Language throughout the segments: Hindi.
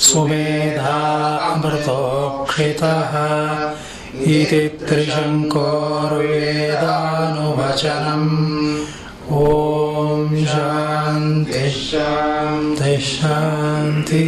सुमेधा अमृतोक्षितः इति त्रिशङ्कोर्वेदानुवचनम्। ॐ शान्ति। शान्ति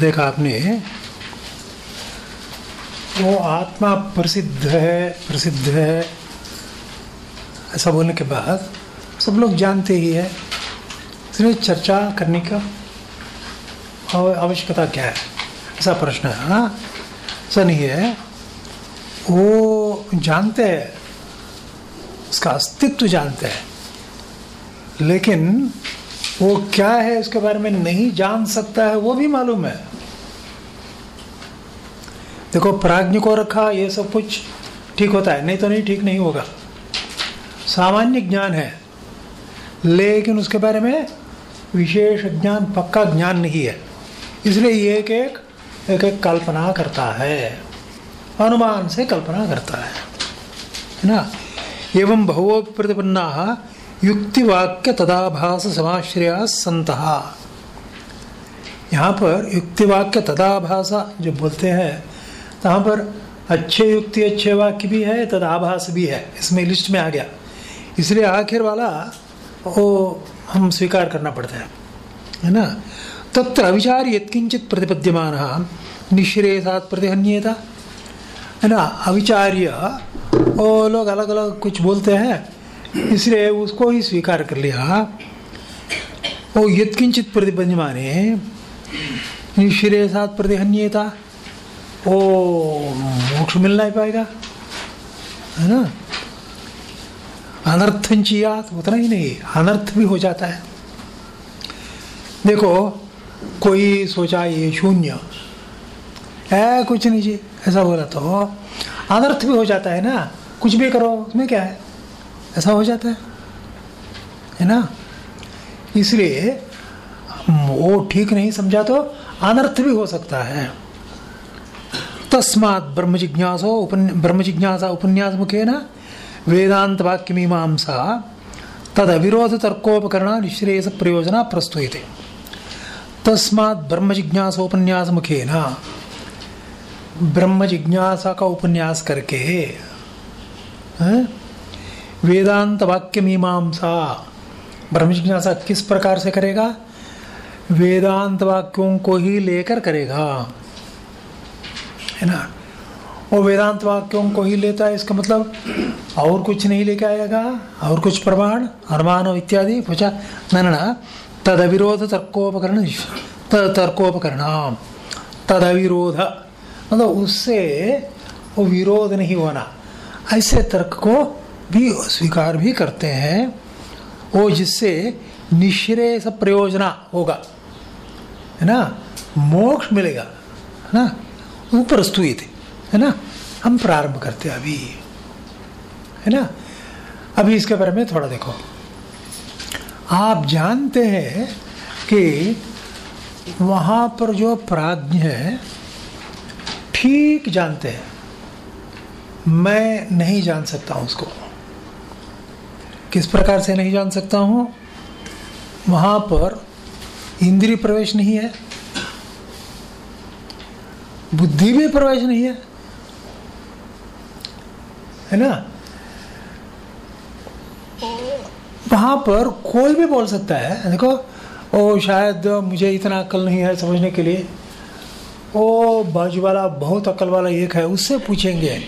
देखा आपने? वो आत्मा प्रसिद्ध है प्रसिद्ध है। ऐसा बोलने के बाद सब लोग जानते ही है। इसलिए चर्चा करने का आवश्यकता क्या है? ऐसा प्रश्न है हाँ? ऐसा नहीं है। वो जानते हैं, उसका अस्तित्व जानते हैं। लेकिन वो क्या है, उसके बारे में नहीं जान सकता है, वो भी मालूम है। देखो, प्राज्ञ को रखा, ये सब कुछ ठीक होता है। नहीं तो नहीं, ठीक नहीं होगा। सामान्य ज्ञान है, लेकिन उसके बारे में विशेष ज्ञान, पक्का ज्ञान नहीं है। इसलिए एक एक एक एक कल्पना करता है। अनुमान से कल्पना करता है। ना? एवं बहुवो प्रतिपन्ना युक्तिवाक्य तदाभास समाश्रया संत। यहाँ पर युक्तिवाक्य तदाभाषा जो बोलते हैं यहाँ पर अच्छे युक्ति, अच्छे वाक्य भी है तथा तदाभास भी है। इसमें लिस्ट में आ गया। इसलिए आखिर वाला वो हम स्वीकार करना पड़ता है। है ना? तत्र अविचार यत्किंचित प्रतिपद्यमान निश्रेषात प्रतिहन्यता। है ना? अविचार्य, वो लोग अलग अलग कुछ बोलते हैं, इसलिए उसको ही स्वीकार कर लिया। वो यत्किंचित प्रतिबंधमान निश्रेषात प्रतिहन्यता। वो मोक्ष मिल नहीं पाएगा, है ना? अनर्थंचियात उतना ही नहीं, अनर्थ भी हो जाता है। देखो, कोई सोचा ये शून्य है कुछ नहीं जी, ऐसा बोला तो अनर्थ भी हो जाता है ना, कुछ भी करो, उसमें क्या है? ऐसा हो जाता है है ना? इसलिए, वो ठीक नहीं समझा तो अनर्थ भी हो सकता है तस्मात् ब्रह्म जिज्ञासो ब्रह्म जिज्ञासा उपन्यास मुखे न तर्कोपकरण निश्रेयस प्रयोजना प्रस्तुयते तस्मात् ब्रह्म जिज्ञासोपन्यास मुखे न ब्रह्म जिज्ञासा का उपन्यास करके? वेदांत वाक्य मीमांसा ब्रह्म जिज्ञासा किस प्रकार से करेगा? वेदांत वाक्यों को ही लेकर करेगा। है ना? वो वेदांत वाक्यों को ही लेता है, इसका मतलब और कुछ नहीं लेके आएगा, और कुछ प्रमाण अनुमान इत्यादि। पूछा, न तद अविरोध तर्कोपकरण, तद तर्कोपकरण तद अविरोध मतलब उससे वो विरोध नहीं होना। ऐसे तर्क को भी स्वीकार भी करते हैं, वो जिससे निश्रेष प्रयोजना होगा। है ना? मोक्ष मिलेगा। है ना? वो प्रस्तुत है ना? हम प्रारंभ करते हैं अभी, है ना? अभी इसके बारे में थोड़ा देखो। आप जानते हैं कि वहाँ पर जो प्राज्ञ है, ठीक जानते हैं। मैं नहीं जान सकता हूँ उसको। किस प्रकार से नहीं जान सकता हूँ? वहाँ पर इंद्रिय प्रवेश नहीं है। बुद्धि भी प्रवेश नहीं है। है ना? वहाँ पर कोई भी बोल सकता है। देखो, ओ, शायद मुझे इतना अक्ल नहीं है समझने के लिए। ओ बाजू वाला बहुत अकल वाला एक है, उससे पूछेंगे।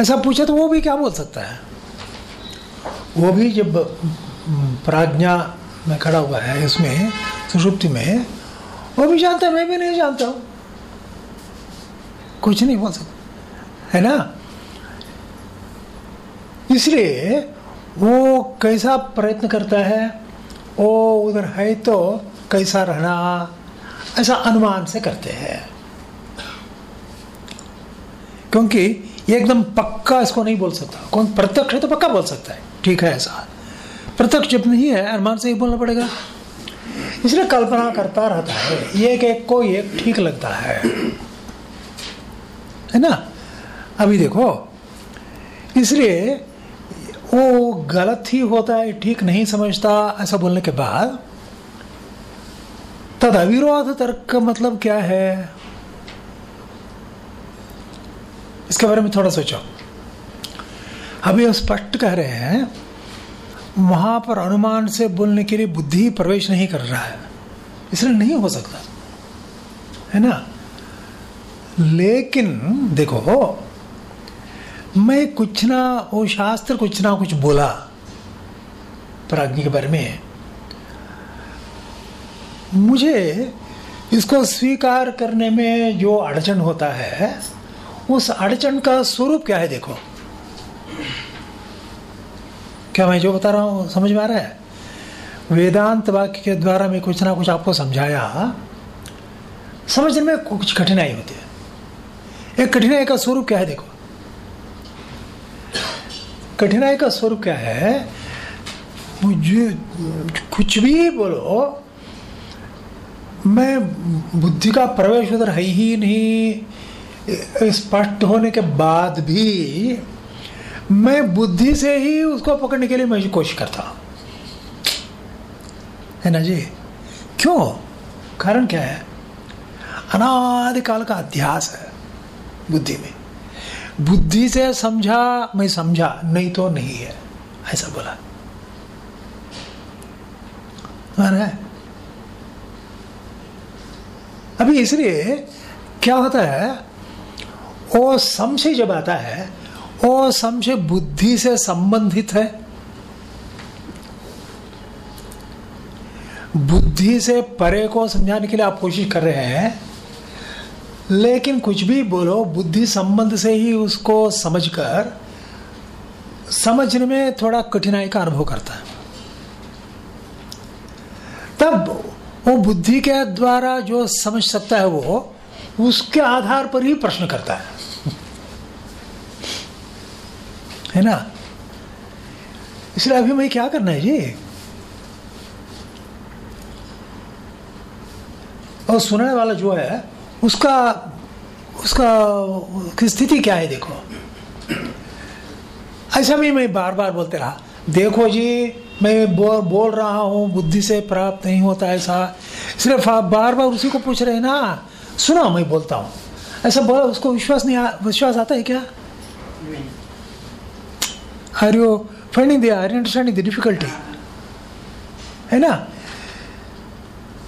ऐसा पूछे तो वो भी क्या बोल सकता है? वो भी जब प्राज्ञा में खड़ा हुआ है इसमें सुषुप्ति में, वो भी जानता है, मैं भी नहीं जानता हूँ। कुछ नहीं बोल सकता। है ना? इसलिए वो कैसा प्रयत्न करता है वो उधर है तो कैसा रहना, ऐसा अनुमान से करते हैं। क्योंकि एकदम पक्का इसको नहीं बोल सकता। कौन प्रत्यक्ष है तो पक्का बोल सकता है। ठीक है ऐसा। प्रत्यक्ष जब नहीं है, अनुमान से ही बोलना पड़ेगा। इसलिए कल्पना करता रहता है। एक एक को एक ठीक लगता है। है ना? अभी देखो, इसलिए वो गलत ही होता है, ठीक नहीं समझता, ऐसा बोलने के बाद तद अविरोध तर्क का मतलब क्या है? इसके बारे में थोड़ा सोचो। अभी हम स्पष्ट कह रहे हैं, वहाँ पर अनुमान से बोलने के लिए बुद्धि प्रवेश नहीं कर रहा है। इसलिए नहीं हो सकता। है ना? लेकिन देखो, मैं कुछ ना, वो शास्त्र कुछ ना कुछ बोला प्राज्ञ के बारे में। मुझे इसको स्वीकार करने में जो अड़चन होता है, उस अड़चन का स्वरूप क्या है देखो। क्या मैं जो बता रहा हूँ, समझ में आ रहा है? वेदांत वाक्य के द्वारा मैं कुछ ना कुछ आपको समझाया। समझने में कुछ कठिनाई होती है। एक कठिनाई का स्वरूप क्या है देखो? कठिनाई का स्वरूप क्या है? मुझे कुछ भी बोलो, मैं बुद्धि का प्रवेश उधर है ही नहीं। स्पष्ट होने के बाद भी मैं बुद्धि से ही उसको पकड़ने के लिए मैं कोशिश करता हूँ। है ना जी? क्यों? कारण क्या है? अनादिकाल का अध्यास है। बुद्धि में। बुद्धि से समझा, मैं समझा, नहीं तो नहीं है। ऐसा बोला। है अभी इसलिए क्या होता है वो संशय जब आता है वो संशय बुद्धि से संबंधित है। बुद्धि से परे को समझाने के लिए आप कोशिश कर रहे हैं लेकिन कुछ भी बोलो, बुद्धि संबंध से ही उसको समझकर, समझने में थोड़ा कठिनाई का अनुभव करता है। तब वो बुद्धि के द्वारा जो समझ सकता है वो, उसके आधार पर ही प्रश्न करता है। है ना? इसलिए अभी मैं क्या करना है जी? और सुनने वाला जो है उसका उसका स्थिति क्या है देखो। ऐसा भी मैं बार बार बोलते रहा देखो जी मैं बो, बोल रहा हूँ बुद्धि से प्राप्त नहीं होता ऐसा। सिर्फ़ आप बार बार उसी को पूछ रहे हैं ना सुना मैं बोलता हूँ। ऐसा बोला उसको विश्वास नहीं आ, विश्वास आता है क्या? Are you finding the or understanding the difficulty है ना?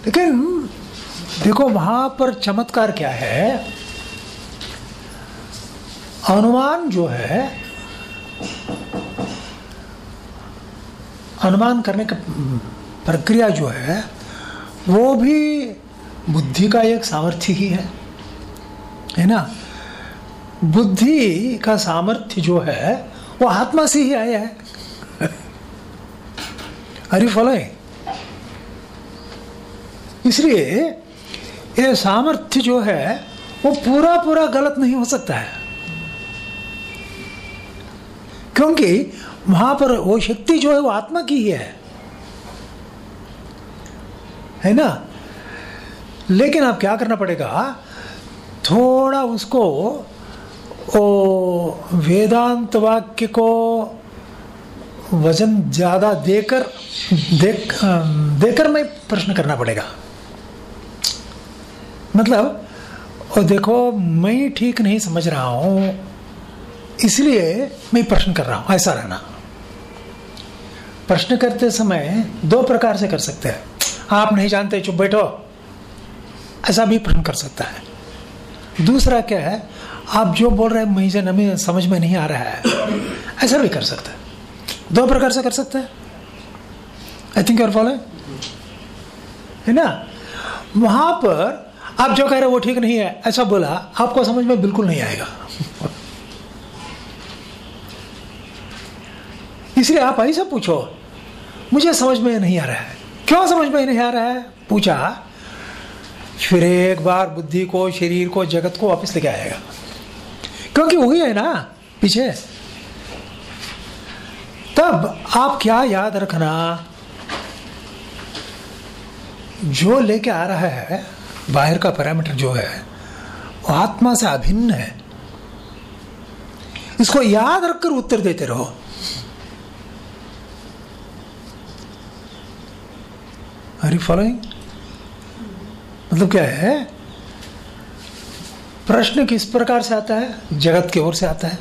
लेकिन देखो वहाँ पर चमत्कार क्या है? अनुमान जो है, अनुमान करने का प्रक्रिया जो है, वो भी बुद्धि का एक सामर्थ्य ही है। है ना? बुद्धि का सामर्थ्य जो है, वो आत्मा से ही आया है। अरे फॉलोइंग इसलिए ये सामर्थ्य जो है, वो पूरा पूरा गलत नहीं हो सकता है। क्योंकि वहाँ पर वो शक्ति जो है, वो आत्मा की ही है। है ना? लेकिन अब क्या करना पड़ेगा? थोड़ा उसको ओ वेदांत वाक्य को वज़न ज़्यादा देकर, देख देकर मैं प्रश्न करना पड़ेगा। मतलब और देखो, मैं ठीक नहीं समझ रहा हूँ, इसलिए मैं प्रश्न कर रहा हूँ, ऐसा रहना। प्रश्न करते समय दो प्रकार से कर सकते हैं। आप नहीं जानते, चुप बैठो। ऐसा भी प्रश्न कर सकता है। दूसरा क्या है, आप जो बोल रहे हैं, मुझे नमी, समझ में नहीं आ रहा है। ऐसा भी कर सकता है। दो प्रकार से कर सकते हैं। आई थिंक यूर फॉलो है ना? वहाँ पर आप जो कह रहे हो वो ठीक नहीं है, ऐसा बोला, आपको समझ में बिल्कुल नहीं आएगा। इसलिए आप ऐसे पूछो, मुझे समझ में नहीं आ रहा है। क्यों समझ में नहीं आ रहा है? पूछा, फिर एक बार बुद्धि को, शरीर को, जगत को वापस लेके आएगा। क्योंकि वही है ना, पीछे। तब आप क्या याद रखना, जो लेके आ रहा है बाहर का पैरामीटर जो है, वो आत्मा से अभिन्न है। इसको याद रखकर उत्तर देते रहो। यू फॉलोइंग मतलब क्या है? प्रश्न किस प्रकार से आता है? जगत की ओर से आता है।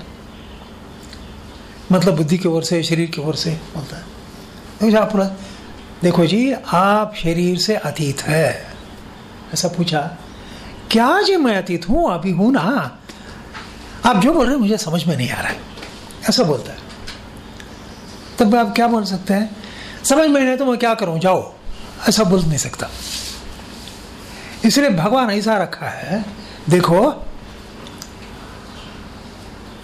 मतलब बुद्धि की ओर से, शरीर की ओर से बोलता है। आप देखो जी, आप शरीर से अतीत है। ऐसा पूछा, क्या जी मैं अतीत हूँ? अभी हूँ ना? आप जो बोल रहे हैं, मुझे समझ में नहीं आ रहा है। ऐसा बोलता है। तब आप क्या बोल सकते हैं? समझ में नहीं तो मैं क्या करूँ? जाओ। ऐसा बोल नहीं सकता। इसलिए भगवान ऐसा रखा है, देखो,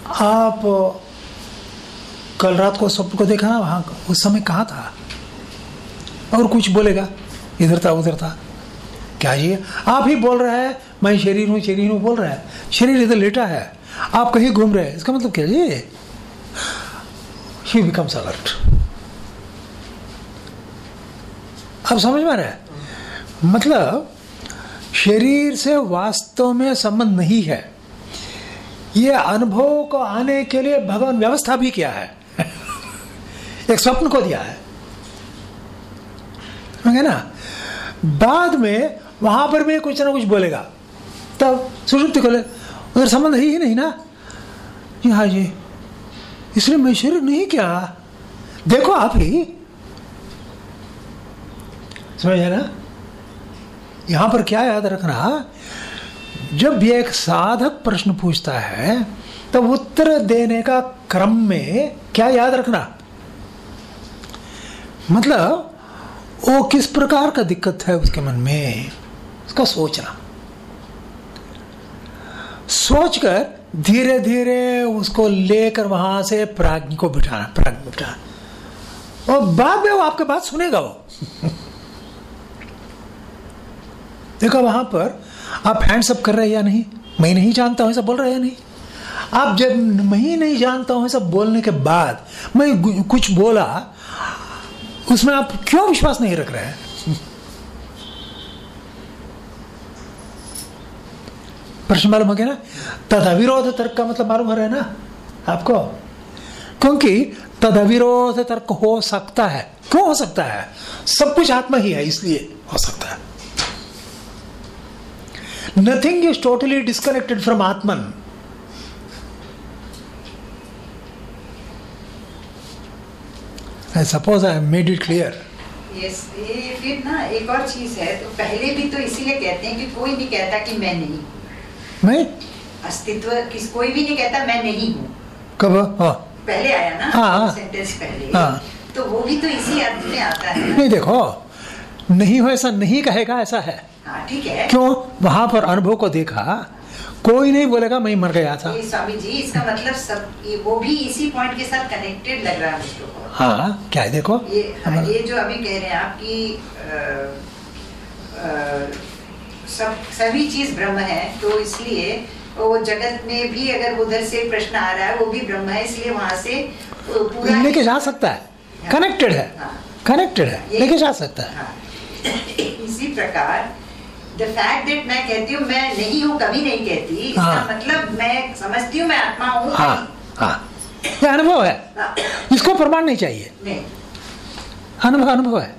आप कल रात को स्वप्न को देखा ना वहाँ उस समय कहा था? और कुछ बोलेगा? इधर था, उधर था। क्या ये? आप ही बोल रहे हैं, मैं शरीर हूँ शरीर हूँ बोल रहा है। शरीर इधर लेटा है, आप कहीं घूम रहे हैं। इसका मतलब क्या जी ही बिकम्स अलर्ट आप समझ में आ रहे मतलब शरीर से वास्तव में संबंध नहीं है। ये अनुभव को आने के लिए भगवान व्यवस्था भी किया है। एक स्वप्न को दिया है। है ना? बाद में वहाँ पर भी कुछ ना कुछ बोलेगा। तब सुषुप्ति को उधर संबंध है ही नहीं ना? जी हाँ जी। इसलिए मैं शरीर नहीं क्या? देखो आप ही। समझ ना? यहाँ पर क्या याद रखना? जब भी एक साधक प्रश्न पूछता है तो उत्तर देने का क्रम में क्या याद रखना? मतलब वो किस प्रकार का दिक्कत है उसके मन में? उसका सोचना सोचकर धीरे धीरे उसको लेकर वहाँ से प्राज्ञ को बिठाना, प्राज्ञ बिठाना। और बाद में वो आपके बात सुनेगा वो। देखो वहाँ पर आप हैंड्स अप कर रहे हैं या नहीं? मैं नहीं जानता हूँ ऐसा बोल रहे हैं या नहीं? आप जब मैं नहीं जानता हूँ ऐसा बोलने के बाद मैं कुछ बोला, उसमें आप क्यों विश्वास नहीं रख रहे हैं? प्रश्न मालूम हो गया ना तद अविरोध तर्क का मतलब मालूम हो रहा है ना? आपको? क्योंकि तद अविरोध तर्क हो सकता है। क्यों हो सकता है? सब कुछ आत्मा ही है, इसलिए हो सकता है। Nothing is totally disconnected from atman I suppose I made it clear ये फिर ना एक और चीज़ है तो पहले भी तो इसीलिए कहते हैं कि कोई नहीं कहता कि मैं नहीं। मैं अस्तित्व किस कोई भी नहीं कहता मैं नहीं हूँ। कब? हाँ। पहले आया ना हाँ। सेंटेंस पहले। हाँ। तो वो भी तो इसी अर्थ में आता है। नहीं देखो नहीं हो ऐसा नहीं कहेगा ऐसा है। हाँ ठीक है। क्यों? वहाँ पर अनुभव को देखा। कोई नहीं बोलेगा मैं मर गया था। स्वामी जी इसका मतलब सब ये वो भी इसी पॉइंट के साथ कनेक्टेड लग रहा है मुझको हाँ क्या है देखो। ये हाँ, ये जो अभी कह रहे हैं आप कि अ, सब सभी चीज़ ब्रह्म है तो इसलिए वो जगत में भी अगर उधर से प्रश्न आ रहा है वो भी ब्रह्म है इसलिए वहाँ से पूरा लेके जा सकता है। कनेक्टेड है। हाँ। कनेक्टेड है। लेके जा सकता है। हाँ। इसी प्रकार द फैक्ट दैट मैं कहती हूँ मैं नहीं हूँ कभी नहीं कहती इसका हाँ। मतलब मैं समझती हूँ मैं आत्मा हूँ हाँ हाँ। ये अनुभव है। हाँ, इसको प्रमाण नहीं चाहिए। नहीं। अनुभव अनुभव है।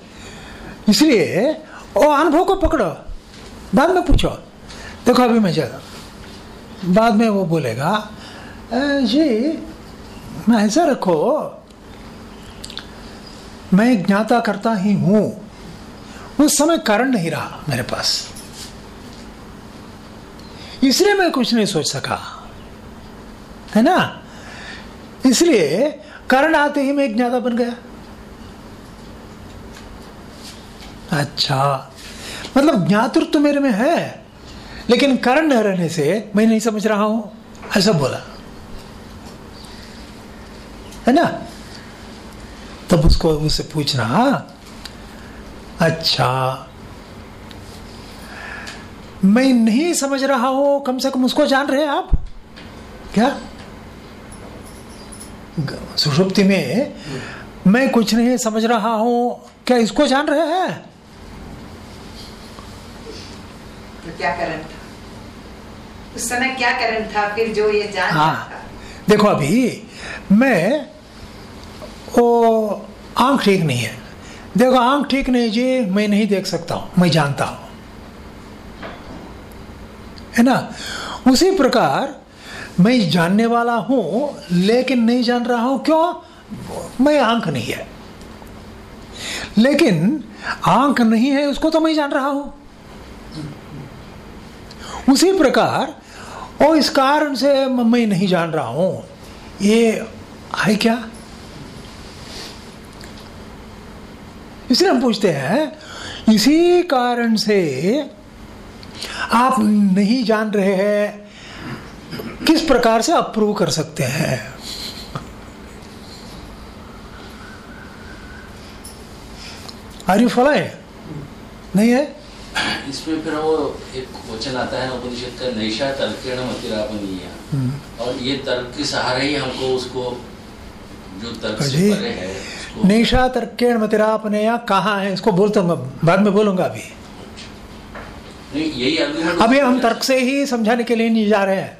इसलिए वो अनुभव को पकड़ो। बाद में पूछो। देखो अभी मैं चला बाद में वो बोलेगा जी, मैं ऐसा रखो, मैं ज्ञाता करता ही हूँ। उस समय कारण नहीं रहा मेरे पास। इसलिए मैं कुछ नहीं सोच सका। है ना? इसलिए कारण आते ही मैं एक ज्ञाता बन गया। अच्छा। मतलब ज्ञातृत्व तो मेरे में है, लेकिन कारण न रहने से मैं नहीं समझ रहा हूँ। ऐसा बोला। है ना? तब उसको उससे पूछना अच्छा मैं नहीं समझ रहा हूँ, कम से कम उसको जान रहे हैं आप? क्या? सुषुप्ति में, मैं कुछ नहीं समझ रहा हूँ, क्या इसको जान रहे हैं तो क्या कारण था? उस समय क्या कारण था? फिर जो ये जान हाँ। देखो अभी मैं वो आँख ठीक नहीं है। देखो आँख ठीक नहीं जी मैं नहीं देख सकता हूँ मैं जानता हूँ। है ना? उसी प्रकार मैं जानने वाला हूँ लेकिन नहीं जान रहा हूँ क्यों? मैं आँख नहीं है। लेकिन आँख नहीं है उसको तो मैं जान रहा हूँ। उसी प्रकार, और इस कारण से मैं नहीं जान रहा हूँ, ये है क्या? इसलिए हम पूछते हैं, इसी कारण से आप नहीं जान रहे हैं, किस प्रकार से अप्रूव कर सकते हैं? आर यू फॉलोइंग नहीं है? इसमें फिर वो एक वचन आता है उपनिषद का नैशा तर्केण मतिरापनीय। हम्म। और ये तर्क के सहारे ही हमको उसको जो तर्क से परे है निशा तर्केण मतिरापनेया कहाँ है? इसको बोलता हूँ बाद में बोलूँगा अभी। यही अभी हम तर्क से ही समझाने के लिए नहीं जा रहे हैं।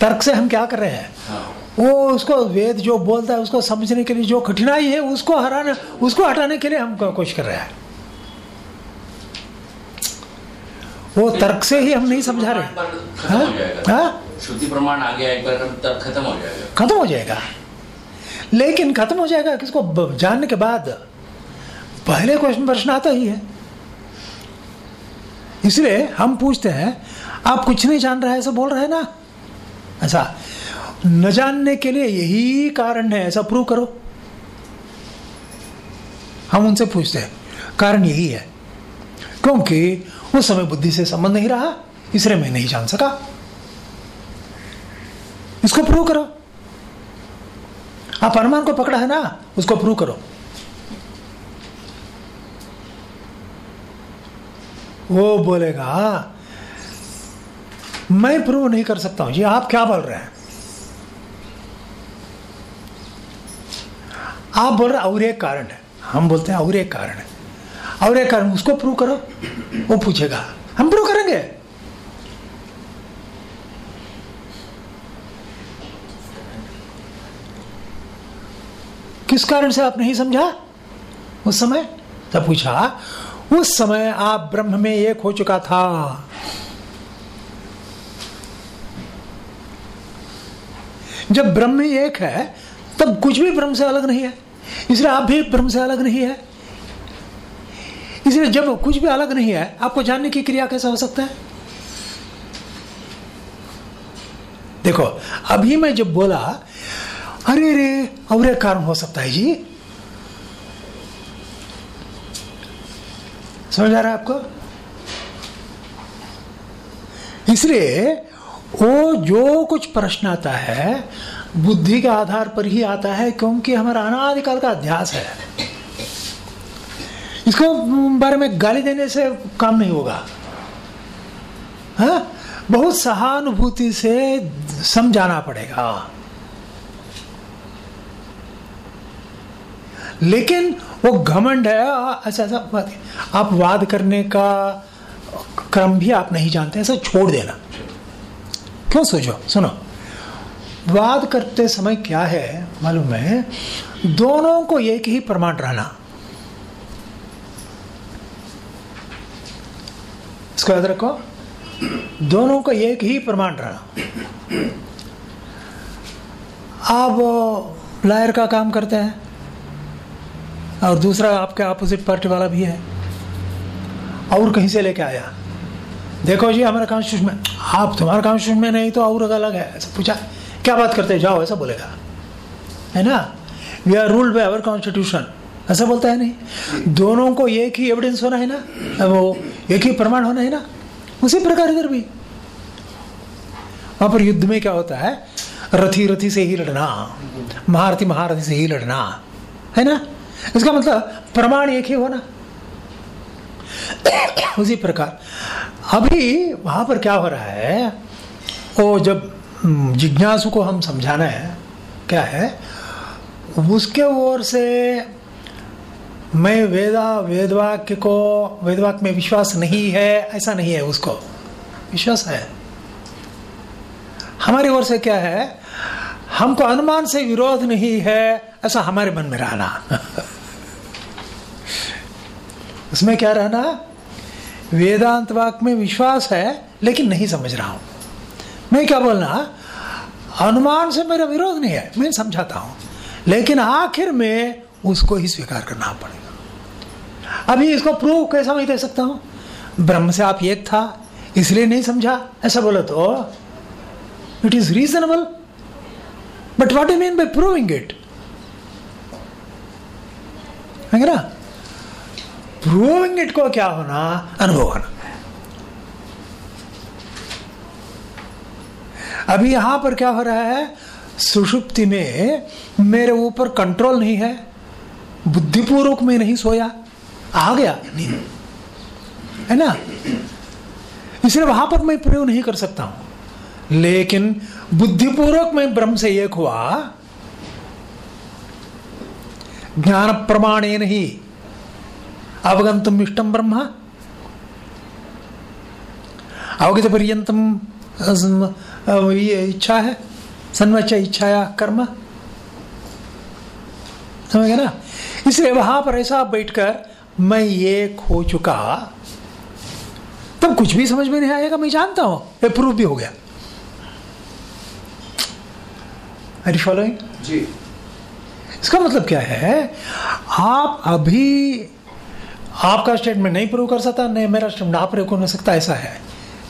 तर्क से हम क्या कर रहे हैं? हाँ। वो उसको वेद जो बोलता है उसको समझने के लिए जो कठिनाई है उसको हराने उसको हटाने के लिए हम कोशिश कर रहे हैं। वो तर्क से ही हम नहीं समझा रहे? श्रुति प्रमाण आ गया एक बार तर्क खत्म हो जाएगा। खत्म हो जाएगा। लेकिन खत्म हो जाएगा किसको? जानने के बाद पहले क्वेश्चन प्रश्न आता ही है। इसलिए हम पूछते हैं आप कुछ नहीं जान रहे हैं ऐसा बोल रहे हैं ना? ऐसा। न जानने के लिए यही कारण है ऐसा प्रूव करो। हम उनसे पूछते हैं। कारण यही है। क्योंकि उस समय बुद्धि से संबंध नहीं रहा इसलिए मैं नहीं जान सका। इसको प्रूव करो। आप अनुमान को पकड़ा है ना, उसको प्रूव करो। वो बोलेगा, मैं प्रूव नहीं कर सकता हूँ जी, आप क्या बोल रहे हैं? आप बोल रहे हैं, और एक कारण है। हम बोलते हैं, और एक कारण है। और एक कारण, उसको प्रूव करो। वो पूछेगा। हम प्रूव करेंगे। किस कारण से आप नहीं समझा? उस समय? तब पूछा, उस समय आप ब्रह्म में एक हो चुका था। जब ब्रह्म एक है, तब कुछ भी ब्रह्म से अलग नहीं है। इसलिए आप भी ब्रह्म से अलग नहीं है। इसलिए जब कुछ भी अलग नहीं है, आपको जानने की क्रिया कैसा हो सकता है? देखो, अभी मैं जब बोला, अरे रे और कारण हो सकता है जी। समझ आ रहा है आपको? इसलिए वो जो कुछ प्रश्न आता है, बुद्धि के आधार पर ही आता है, क्योंकि हमारा अनादिकाल का अध्यास है। इसको बारे में गाली देने से काम नहीं होगा। हाँ? बहुत सहानुभूति से समझाना पड़ेगा। लेकिन वो घमंड है ऐसा ऐसा बात। आप वाद करने का क्रम भी आप नहीं जानते ऐसा छोड़ देना। क्यों सोचो? सुनो। वाद करते समय क्या है मालूम है? दोनों को एक ही प्रमाण रहना। इसको याद रखो, दोनों को एक ही प्रमाण रहा। आप लायर का काम करते हैं, और दूसरा आपके अपोजिट पार्टी वाला भी है, और कहीं से लेके आया। देखो जी, हमारा कॉन्स्टिट्यूशन में, आप तुम्हारा कॉन्स्टिट्यूशन में नहीं तो और अलग है, ऐसा पूछा, क्या बात करते हैं? जाओ, ऐसा बोलेगा। है ना? We are ruled by our constitution ऐसा बोलता है नहीं। दोनों को एक ही एविडेंस होना है ना? वो एक ही प्रमाण होना है ना। उसी प्रकार इधर भी। वहाँ पर युद्ध में क्या होता है? रथी रथी से ही लड़ना, महारथी महारथी से ही लड़ना, है ना? इसका मतलब प्रमाण एक ही होना। उसी प्रकार। अभी वहाँ पर क्या हो रहा है? वो जब जिज्ञासु को हम समझाना है, क्या है? उसके ओर से मैं वेदा, वेदवाक्य को, वेदवाक्य में विश्वास नहीं है, ऐसा नहीं है उसको। विश्वास है। हमारी ओर से क्या है? हमको अनुमान से विरोध नहीं है, ऐसा हमारे मन में रहना। उसमें क्या रहना? वेदांत वाक्य में विश्वास है, लेकिन नहीं समझ रहा हूँ। मैं क्या बोलना अनुमान से मेरा विरोध नहीं है, मैं समझाता हूँ। लेकिन आखिर में उसको ही स्वीकार करना पड़ेगा। अभी इसको प्रूव कैसा मैं दे सकता हूँ? ब्रह्म से आप एक था, इसलिए नहीं समझा। ऐसा बोला तो it is reasonable but what you mean by proving it है ना? प्रूविंग इट को क्या होना? अनुभव होना। अभी यहाँ पर क्या हो रहा है? सुषुप्ति में मेरे ऊपर कंट्रोल नहीं है। बुद्धिपूर्वक में नहीं सोया। आ गया। है ना? इसलिए वहाँ पर मैं प्रयोग नहीं कर सकता हूँ। लेकिन बुद्धिपूर्वक में ब्रह्म से एक हुआ। ज्ञान प्रमाणे नहीं। अवगंतुम इष्टम ब्रह्म। अवगत पर्यंतम ये इच्छा है। सन्वच इच्छाया कर्म। समझ गया ना? इसलिए वहाँ पर ऐसा बैठकर मैं ये खो चुका। तब कुछ भी समझ में नहीं आएगा मैं जानता हूँ। ये प्रूफ भी हो गया। आर फॉलोइंग जी। इसका मतलब क्या है? आप अभी आपका स्टेटमेंट नहीं प्रूव कर सकता नहीं मेरा स्टेटमेंट आप प्रूव कर सकता ऐसा है।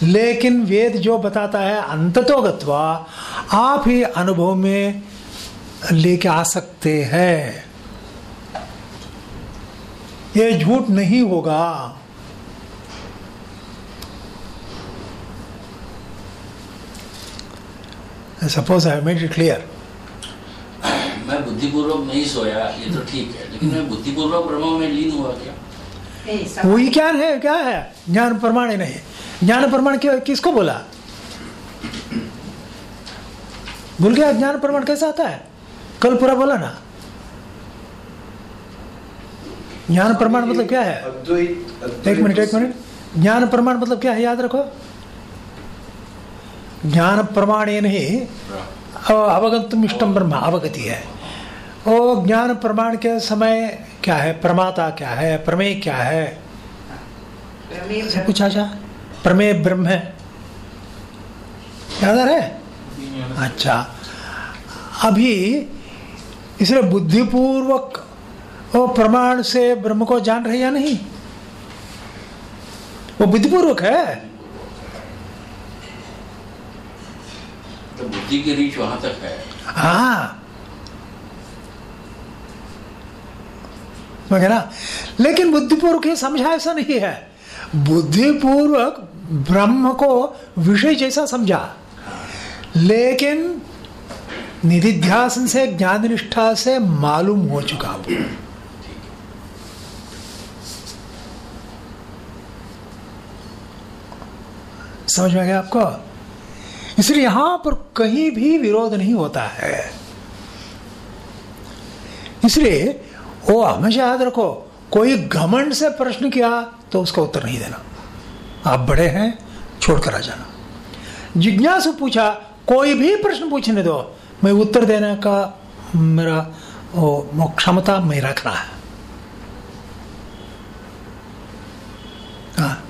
लेकिन वेद जो बताता है अंततो गत्वा आप ही अनुभव में लेके आ सकते हैं। ये झूठ नहीं होगा। Suppose I made it clear मैं बुद्धिपूर्वक नहीं सोया ये तो ठीक है लेकिन मैं बुद्धिपूर्वक ब्रह्म में लीन हुआ क्या? वही ज्ञान है क्या है? ज्ञान प्रमाण ही नहीं। ज्ञान प्रमाण क्यों किसको बोला? भूल गया ज्ञान प्रमाण कैसा आता है? कल पूरा बोला ना। ज्ञान प्रमाण मतलब क्या है? अद्वैत एक मिनट एक मिनट। ज्ञान प्रमाण मतलब क्या है? याद रखो। ज्ञान प्रमाण ये नहीं। अवगतुम इष्टम ब्रह्म अवगति है। ओ ज्ञान प्रमाण के समय क्या है? प्रमाता क्या है? प्रमेय क्या है? प्रमेय सब कुछ आशा प्रमेय ब्रह्म है। याद है? अच्छा। अभी इसलिए बुद्धिपूर्वक वो प्रमाण से ब्रह्म को जान रहे या नहीं? वो बुद्धिपूर्वक है। तो बुद्धि की रीच वहाँ तक है। हाँ। ना लेकिन बुद्धिपूर्वक ये समझा ऐसा नहीं है। बुद्धिपूर्वक ब्रह्म को विषय जैसा समझा। लेकिन निधिध्यासन से ज्ञान निष्ठा से मालूम हो चुका वो। समझ में आ गया आपको? इसलिए यहाँ पर कहीं भी विरोध नहीं होता है। इसलिए वो हमेशा याद रखो, कोई घमंड से प्रश्न किया तो उसका उत्तर नहीं देना। आप बड़े हैं, छोड़कर आ जाना। जिज्ञासु पूछा, कोई भी प्रश्न पूछने दो, मैं उत्तर देने का मेरा वो क्षमता मैं रखना है। हाँ।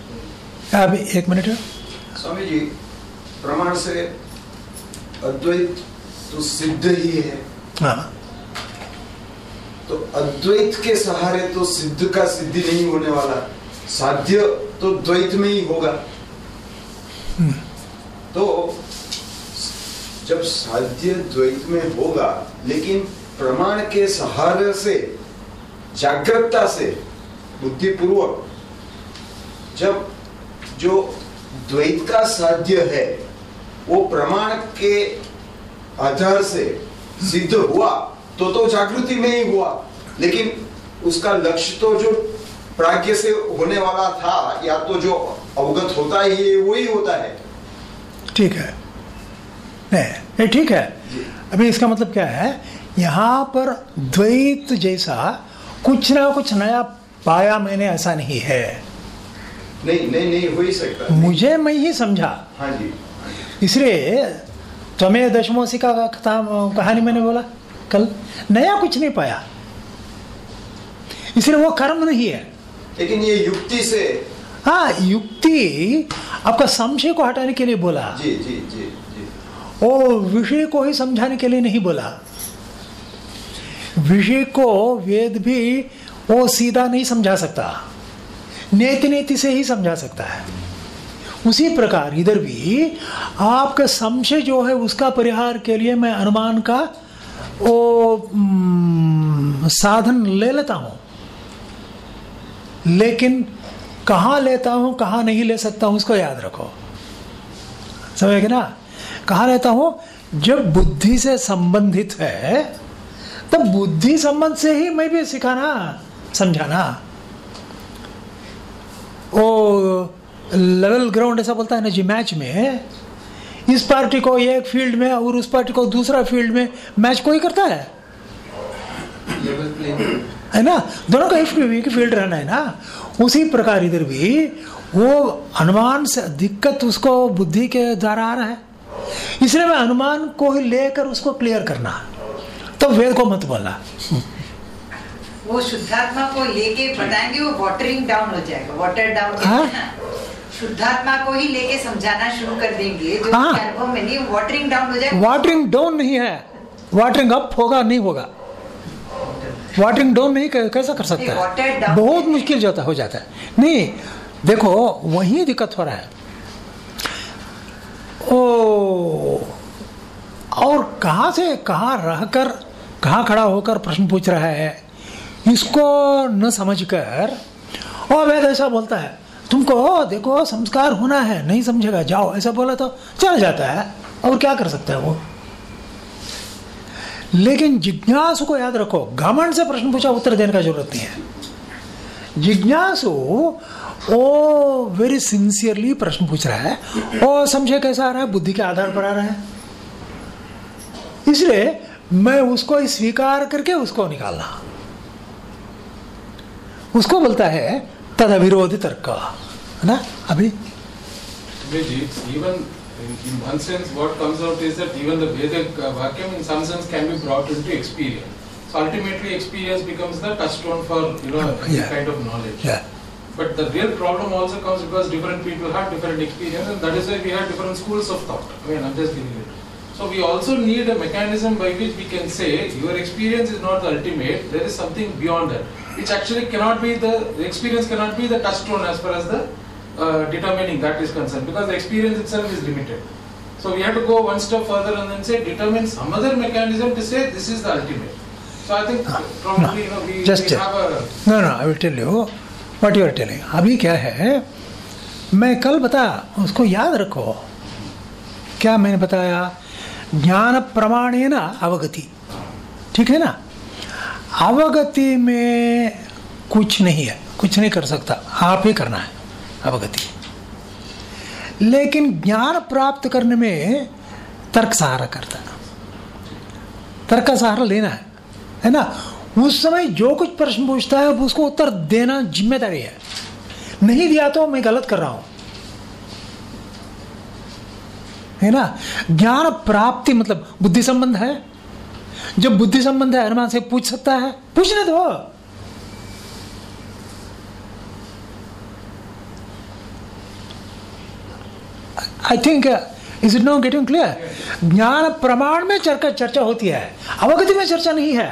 अभी एक मिनट। स्वामी जी प्रमाण से अद्वैत तो सिद्ध ही है। हाँ। तो अद्वैत के सहारे तो सिद्ध का सिद्धि नहीं होने वाला। साध्य तो द्वैत में ही होगा। तो जब साध्य द्वैत में होगा लेकिन प्रमाण के सहारे से जागृतता से बुद्धिपूर्वक जब जो द्वैत का साध्य है। वो प्रमाण के आधार से सिद्ध हुआ तो तो जागृति में ही हुआ। लेकिन उसका लक्ष्य तो जो प्राज्ञ से होने वाला था या तो जो अवगत होता ही है वो ही होता है। ठीक है। नहीं ठीक है। अभी इसका मतलब क्या है? यहाँ पर द्वैत जैसा कुछ ना कुछ नया पाया मैंने ऐसा नहीं है। नहीं नहीं नहीं हो ही सकता मुझे मैं ही समझा। हाँ जी। इसलिए तुम्हें दशमोसी का कथा कहानी मैंने बोला कल। नया कुछ नहीं पाया। इसलिए वो कर्म नहीं है। लेकिन ये युक्ति से हाँ युक्ति आपका संशय को हटाने के लिए बोला। जी जी जी जी। वो विषय को ही समझाने के लिए नहीं बोला। विषय को वेद भी वो सीधा नहीं समझा सकता। नेति नेति से ही समझा सकता है। उसी प्रकार इधर भी आपका संशय जो है उसका परिहार के लिए मैं अनुमान का वो साधन ले लेता हूँ। लेकिन कहाँ लेता हूँ, कहाँ नहीं ले सकता हूँ उसको याद रखो। समझ ना? कहा लेता हूँ? जब बुद्धि से संबंधित है, तब बुद्धि संबंध से ही मैं भी सिखाना, समझाना। ओ लेवल ग्राउंड ऐसा बोलता है ना जी मैच में इस पार्टी को एक फ़ील्ड में और उस पार्टी को दूसरा फ़ील्ड में मैच कोई करता है? है ना? दोनों का एक फ़ील्ड रहना है ना? उसी प्रकार इधर भी वो अनुमान से दिक्कत उसको बुद्धि के द्वारा आ रहा है। इसलिए मैं अनुमान को ही लेकर उसको क्लियर करना। तब तो वेद को मत बोलना। वो शुद्धात्मा को लेके बताएँगे वो वाटरिंग डाउन हो जाएगा वाटर डाउन हाँ? शुद्धात्मा को ही लेके समझाना शुरू कर देंगे जो हाँ। अनुभव में नहीं वाटरिंग डाउन हो जाएगा। वाटरिंग डाउन नहीं है। वाटरिंग अप होगा नहीं होगा। वाटरिंग डाउन नहीं कैसा कर सकता है? बहुत मुश्किल जाता हो जाता है। नहीं देखो वही दिक्कत हो रहा है। ओ और कहाँ से कहाँ रहकर कहाँ खड़ा होकर प्रश्न पूछ रहा है? इसको न समझकर और वेद ऐसा बोलता है। तुमको देखो, संस्कार होना है, नहीं समझेगा, जाओ। ऐसा बोला तो चल जाता है। और क्या कर सकता है वो? लेकिन जिज्ञासु को याद रखो, घमंड से प्रश्न पूछा, उत्तर देने का ज़रूरत नहीं है। जिज्ञासु वो वेरी सिंसियरली प्रश्न पूछ रहा है। और समझे कैसा आ रहा है? बुद्धि के आधार पर आ रहा है। इसलिए मैं उसको स्वीकार करके उसको निकालना। उसको बोलता है तद अविरोधी तर्क है ना अभी even in, one sense, what comes out is that even the Vedic uh, in some sense can be brought into experience. So ultimately, experience becomes the touchstone for you know Yeah. kind of knowledge. Yeah. But the real problem also comes because different people have different experience, and that is why we have different schools of thought. I mean, I'm just giving it. So we also need a mechanism by which we can say your experience is not the ultimate. There is something beyond that, which actually cannot be the, the experience cannot be the touchstone as far as the uh, determining that is concerned, because the experience itself is limited. So we have to go one step further and then say determine some other mechanism to say this is the ultimate. So I think probably you know we, Just we have a no no I will tell you what you are telling अभी क्या है मैं कल बता उसको याद रखो क्या मैंने बताया ज्ञान प्रमाणेन अवगति ठीक है ना अवगति में कुछ नहीं है, कुछ नहीं कर सकता, आप ही करना है अवगति। लेकिन ज्ञान प्राप्त करने में तर्क सहारा करता है। तर्क का सहारा लेना है है ना? उस समय जो कुछ प्रश्न पूछता है उसको उत्तर देना ज़िम्मेदारी है। नहीं दिया तो मैं गलत कर रहा हूँ। है ना? ज्ञान प्राप्ति मतलब बुद्धि संबंध है जब बुद्धि संबंध है अनुमान से पूछ सकता है। पूछने दो। I think is it no getting clear ज्ञान प्रमाण में चर्चा चर्चा होती है। अवगति में चर्चा नहीं है।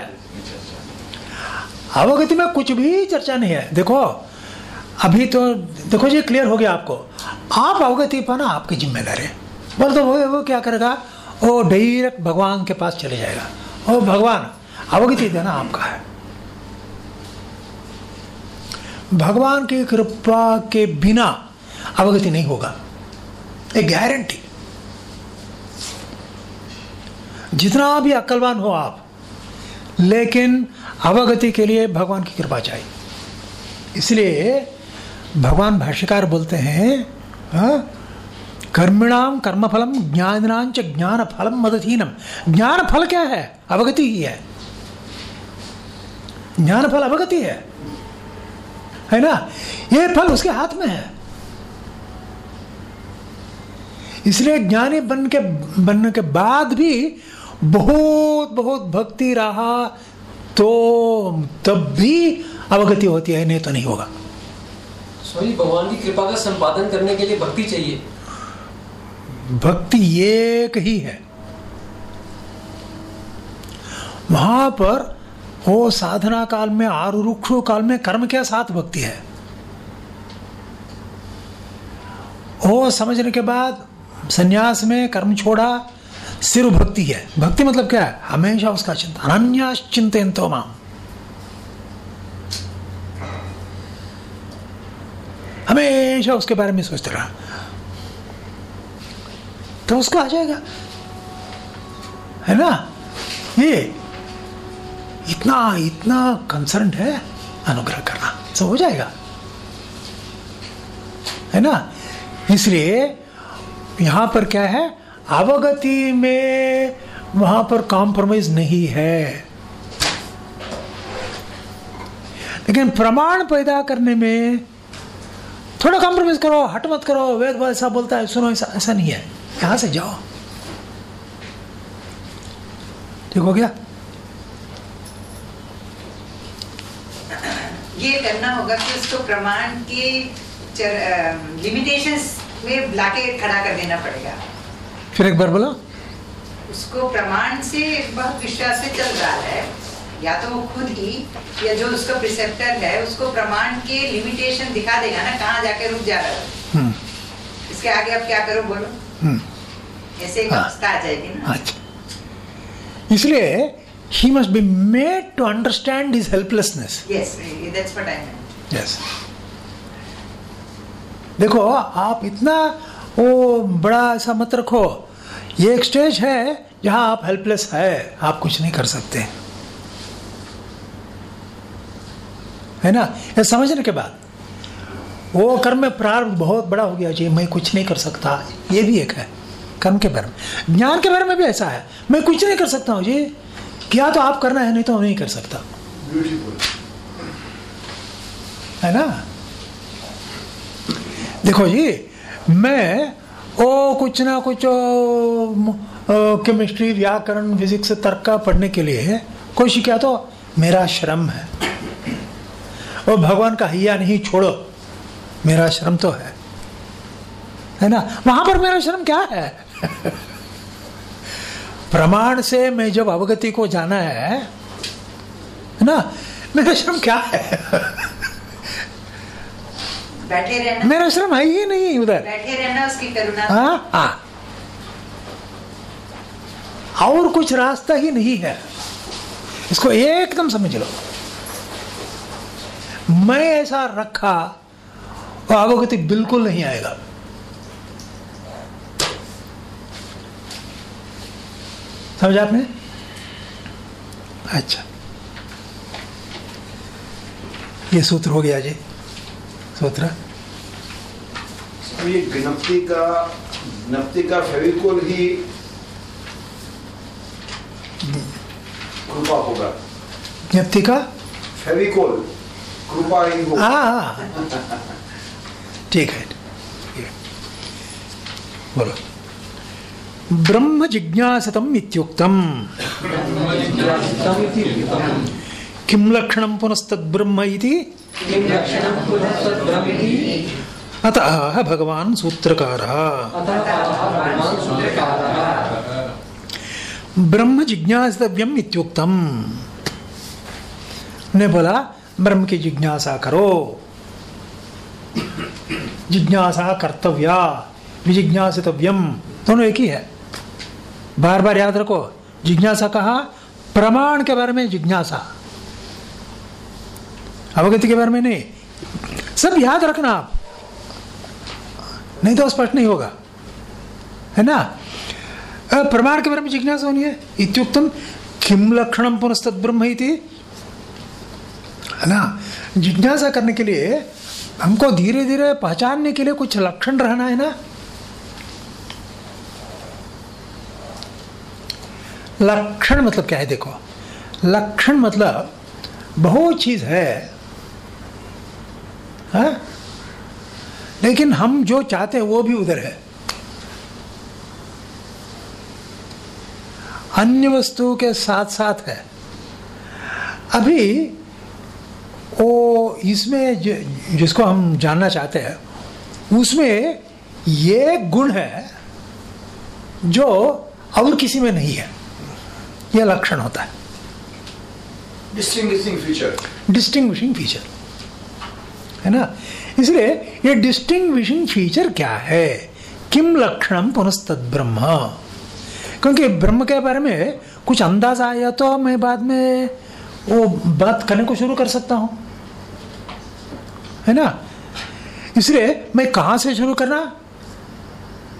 अवगति में कुछ भी चर्चा नहीं है। देखो, अभी तो देखो जी क्लियर हो गया आपको। आप अवगति पाना आपकी ज़िम्मेदारी बोल तो वो वो क्या करेगा? वो डायरेक्ट भगवान के पास चले जाएगा। ओ भगवान अवगति देना आपका है। भगवान की कृपा के बिना अवगति नहीं होगा। एक गारंटी जितना भी अक्लवान हो आप लेकिन अवगति के लिए भगवान की कृपा चाहिए। इसलिए भगवान भाष्यकार बोलते हैं हाँ, कर्मिणाम कर्मफलम ज्ञानांच ज्ञान फलम मदधीनम ज्ञान फल क्या है? अवगति ही है। ज्ञान फल अवगति है। है ना? ये फल उसके हाथ में है। इसलिए ज्ञानी बन के, बनने के बाद भी बहुत बहुत भक्ति रहा तो तब भी अवगति होती है, नहीं तो नहीं होगा। स्वामी भगवान की कृपा का संपादन करने के लिए भक्ति चाहिए। भक्ति एक ही है। वहाँ पर वो साधना काल में आरुक्ष काल में, कर्म के साथ भक्ति है। वो समझने के बाद, संन्यास में कर्म छोड़ा सिर्फ़ भक्ति है। भक्ति मतलब क्या है? हमेशा उसका चिंता अनन्यास चिंतन। तो माम। हमेशा उसके बारे में सोचते रहा। तो उसका आ जाएगा। है ना? ये इतना इतना कंसर्न है, अनुग्रह करना। सब हो जाएगा। है ना? इसलिए यहाँ पर क्या है? अवगति में वहाँ पर कॉम्प्रोमाइज नहीं है। लेकिन प्रमाण पैदा करने में थोड़ा कॉम्प्रोमाइज करो, हट मत करो। वेद ऐसा बोलता है, सुनो, ऐसा ऐसा नहीं है। यहाँ से जाओ? ठीक हो गया? ये करना होगा कि उसको प्रमाण के लिमिटेशंस में लाके खड़ा कर देना पड़ेगा। फिर एक बार बोलो। उसको प्रमाण से बहुत विश्वास से चल रहा है या तो वो खुद ही या जो उसका प्रिसेप्टर है उसको प्रमाण के लिमिटेशन दिखा देगा ना कहाँ जाके रुक जा रहा है। हम्म, इसके आगे अब क्या करो बोलो। हम्म, हाँ। अच्छा। इसलिए ही must be made to understand what I mean yes देखो आप इतना वो बड़ा ऐसा मत रखो। ये एक स्टेज है जहाँ आप हेल्पलेस है आप कुछ नहीं कर सकते। है ना? ये समझने के बाद। वो कर्म में प्रारंभ बहुत बड़ा हो गया, जी, मैं कुछ नहीं कर सकता। ये भी एक है, कर्म के बारे में। ज्ञान के बारे में भी ऐसा है, मैं कुछ नहीं कर सकता हूँ, जी। क्या तो आप करना है, नहीं तो नहीं कर सकता। है ना? देखो जी, मैं, ओ, कुछ ना कुछ केमिस्ट्री व्याकरण फिजिक्स तर्क पढ़ने के लिए कोशिश किया तो मेरा श्रम है। और भगवान का हिया नहीं छोड़ो। मेरा श्रम तो है। है ना? वहाँ पर मेरा श्रम क्या है? प्रमाण से मैं जब अवगति को जाना है है ना? मेरा श्रम क्या है? बैठे रहना। मेरा श्रम है ही नहीं उधर। बैठे रहना उसकी करुणा। हाँ? हाँ। और कुछ रास्ता ही नहीं है। इसको एकदम समझ लो। मैं ऐसा रखा और अवगति बिल्कुल नहीं आएगा। समझा आपने? अच्छा। ये सूत्र हो गया जी। सूत्र। तो ये का का फेविकोल ही कृपा होगा। का? फेविकोल कृपा ही होगा। हाँ। ठीक है। बोलो। ब्रह्म जिज्ञासतम इत्युक्तम। किम लक्षणं इति? अतः भगवान सूत्रकारः। ब्रह्म जिज्ञासितव्यम इत्युक्तम। ने बोला, ब्रह्म की जिज्ञासा करो। जिज्ञासा कर्तव्या, विजिज्ञासितव्यम। दोनों एक ही है। बार बार याद रखो, जिज्ञासा कहा, प्रमाण के बारे में जिज्ञासा। अवगति के बारे में नहीं। सब याद रखना आप। नहीं तो स्पष्ट नहीं होगा। है ना? प्रमाण के बारे में जिज्ञासा होनी है। इत्युक्तम किम लक्षणम पुनस्तद ब्रह्म है ना? जिज्ञासा करने के लिए हमको धीरे धीरे पहचानने के लिए कुछ लक्षण रहना है ना? लक्षण मतलब क्या है देखो? लक्षण मतलब बहुत चीज़ है। हाँ? लेकिन हम जो चाहते हैं वो भी उधर है। अन्य वस्तु के साथ साथ है। अभी वो इसमें ज- जिसको हम जानना चाहते हैं उसमें ये गुण है जो और किसी में नहीं है। यह लक्षण होता है। डिस्टिंग्विशिंग फीचर डिस्टिंग्विशिंग फीचर है ना? इसलिए ये डिस्टिंग्विशिंग फीचर क्या है? किम लक्षणम पुनस्तद ब्रह्म। क्योंकि ब्रह्म के बारे में कुछ अंदाज आया तो मैं बाद में वो बात करने को शुरू कर सकता हूँ। है ना? इसलिए मैं कहाँ से शुरू करना?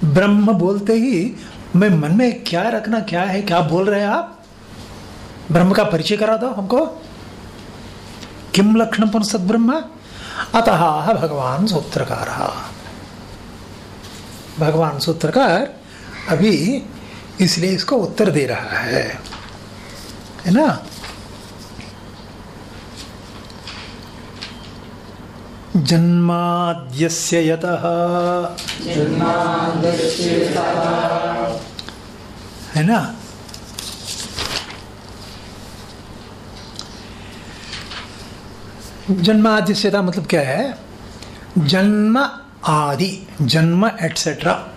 ब्रह्म बोलते ही मैं मन में क्या रखना, क्या है, क्या बोल रहे हैं आप? ब्रह्म का परिचय करा दो हमको। किम लक्षण पुनः ब्रह्म? अतः भगवान सूत्रकार। भगवान सूत्रकार अभी इसलिए इसको उत्तर दे रहा है। है ना? जन्माद्यस्य यतः। है ना? जन्माद्यस्यता मतलब क्या है? जन्म आदि, जन्म एटसेट्रा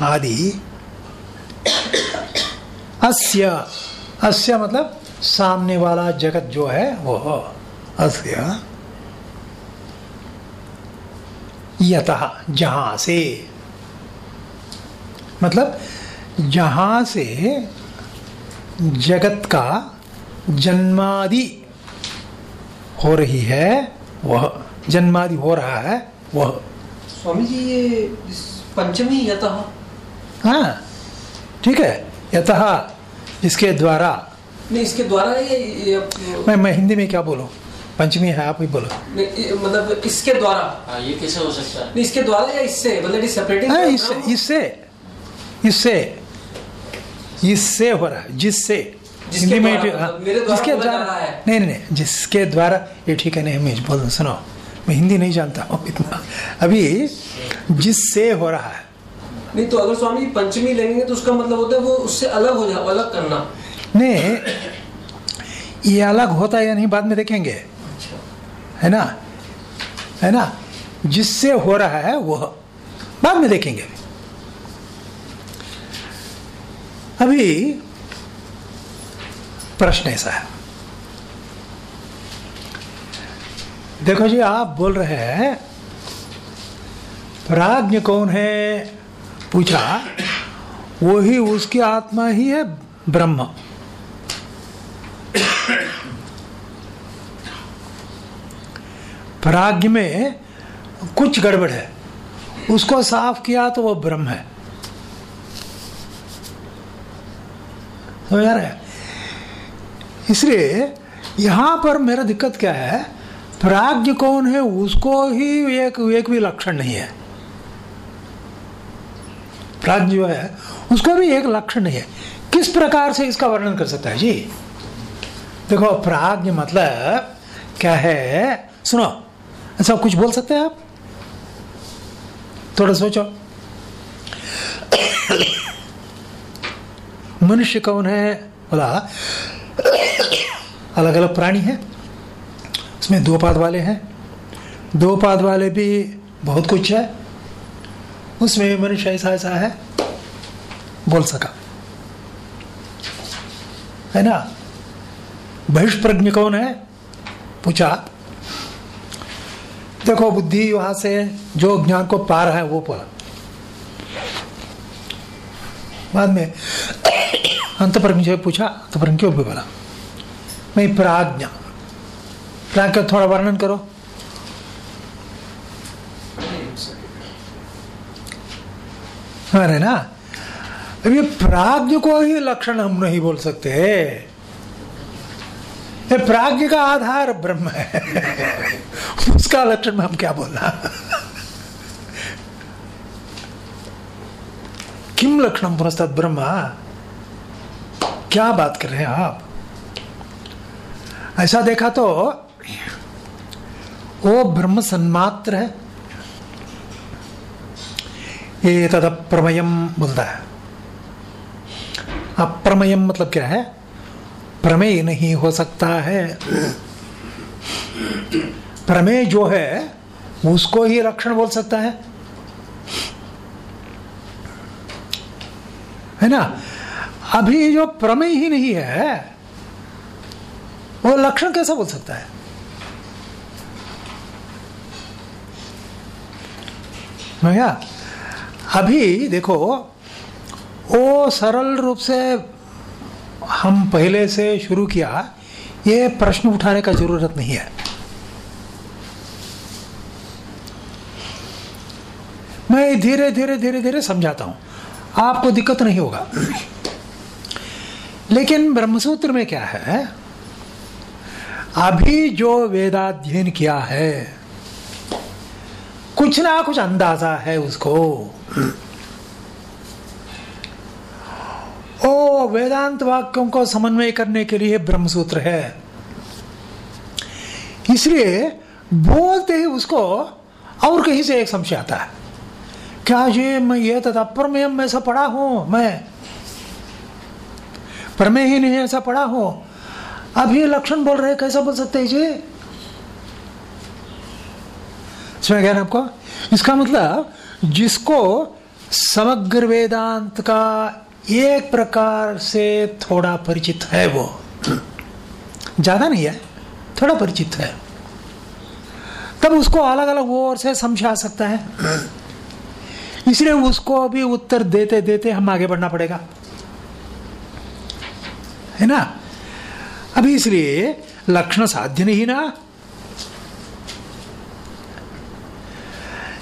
आदि। अस्य अस्य मतलब सामने वाला जगत जो है, वो अस्य। यतः जहाँ से। मतलब जहाँ से जगत का जन्मादि हो रही है वह जन्मादि हो रहा है वह। स्वामी जी ये पंचमी यतः। हाँ ठीक है यतः इसके द्वारा। नहीं इसके द्वारा ये, ये मैं मैं हिंदी में क्या बोलूँ? पंचमी है आप ही बोलो। मतलब इसके द्वारा। हाँ ये कैसे हो सकता है? नहीं इसके द्वारा या इससे? मतलब हाँ, इससे इससे इससे इससे हो रहा है जिससे। हिंदी में द्वारा, हाँ, मतलब जिसके द्वारा नहीं नहीं नहीं जिसके द्वारा ये ठीक है नहीं मैं बोल सुनो। मैं हिंदी नहीं जानता हूँ इतना। अभी जिससे हो रहा है। नहीं तो अगर स्वामी पंचमी लेंगे तो उसका मतलब होता है वो उससे अलग हो जाए अलग करना। नहीं ये अलग होता है या नहीं बाद में देखेंगे। है ना? है ना? जिससे हो रहा है वह बाद में देखेंगे। अभी प्रश्न ऐसा है। देखो जी, आप बोल रहे हैं प्राज्ञ कौन है? पूछा, वही उसकी आत्मा ही है ब्रह्म। प्राज्ञ में कुछ गड़बड़ है। उसको साफ़ किया तो वो ब्रह्म है। समझ आ रहा है? इसलिए यहाँ पर मेरा दिक्कत क्या है? प्राज्ञ कौन है? उसको ही एक एक भी लक्षण नहीं है। प्राज्ञ जो है, उसको भी एक लक्षण नहीं है। किस प्रकार से इसका वर्णन कर सकता है? जी, देखो प्राज्ञ मतलब क्या है? सुनो ऐसा कुछ बोल सकते हैं आप? थोड़ा सोचो। मनुष्य कौन है? बोला अलग अलग प्राणी है। उसमें दो पाद वाले हैं। दो पाद वाले भी बहुत कुछ है। उसमें मनुष्य ऐसा ऐसा है। बोल सका। है ना? बहिष्प्रज्ञ कौन है? पूछा। देखो, बुद्धि वहाँ से जो ज्ञान को पार है, वो बोला बाद में अंतप्रज्ञ से पूछा अंतप्रज्ञ क्यों भी बोला? मैं प्राज्ञा। प्राज्ञ का थोड़ा वर्णन करो। अरे ना? अभी प्राज्ञ को ही लक्षण हम नहीं बोल सकते। प्राज्ञ का आधार ब्रह्म है। उसका लक्षण में हम क्या बोलना? किम लक्षण पुनस्तद ब्रह्म? क्या बात कर रहे हैं आप? ऐसा देखा तो वो ब्रह्म सन्मात्र है। ये तद प्रमयम बोलता है। अप्रमयम मतलब क्या है? प्रमेय नहीं हो सकता है। प्रमेय जो है, उसको ही लक्षण बोल सकता है। है ना? अभी जो प्रमेय ही नहीं है, वो लक्षण कैसा बोल सकता है? भैया, अभी देखो वो सरल रूप से हम पहले से शुरू किया, ये प्रश्न उठाने का ज़रूरत नहीं है। मैं धीरे धीरे धीरे धीरे समझाता हूँ। आपको दिक्कत नहीं होगा। लेकिन ब्रह्मसूत्र में क्या है? अभी जो वेदाध्ययन किया है, कुछ ना कुछ अंदाज़ा है उसको। ओ, वेदांत वाक्यों को समन्वय करने के लिए ब्रह्मसूत्र है। इसलिए बोलते ही उसको और कहीं से एक संशय आता है। क्या ये मैं ये तथा प्रमेय में ऐसा पढ़ा हूँ मैं? प्रमेय ही नहीं ऐसा पढ़ा हूँ। अब ये लक्षण बोल रहे कैसा बोल सकते हैं जी समझ गया ना आपको? इसका मतलब जिसको समग्र वेदांत का एक प्रकार से थोड़ा परिचित है वो। ज़्यादा नहीं है, थोड़ा परिचित है। तब उसको अलग अलग ओर से समझा सकता है। इसलिए उसको भी उत्तर देते देते हम आगे बढ़ना पड़ेगा। है ना? अभी इसलिए लक्षण साध्य नहीं ना।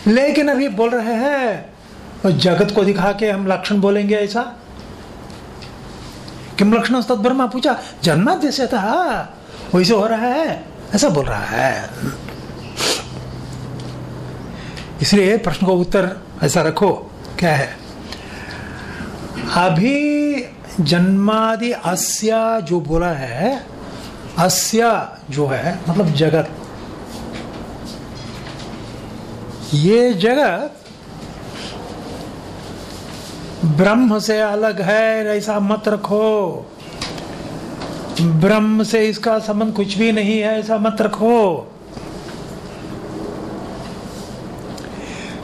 लेकिन अभी बोल रहे हैं जगत को दिखा के हम लक्षण बोलेंगे ऐसा। किम लक्षण तत्ब्रह्मा पूछा जन्म जैसे था वैसे हो रहा है। ऐसा बोल रहा है। इसलिए प्रश्न को उत्तर ऐसा रखो, क्या है? अभी जन्मादि अस्या जो बोला है, अस्या जो है मतलब जगत, ये जगत ब्रह्म से अलग है ऐसा मत रखो। ब्रह्म से इसका संबंध कुछ भी नहीं है, ऐसा मत रखो।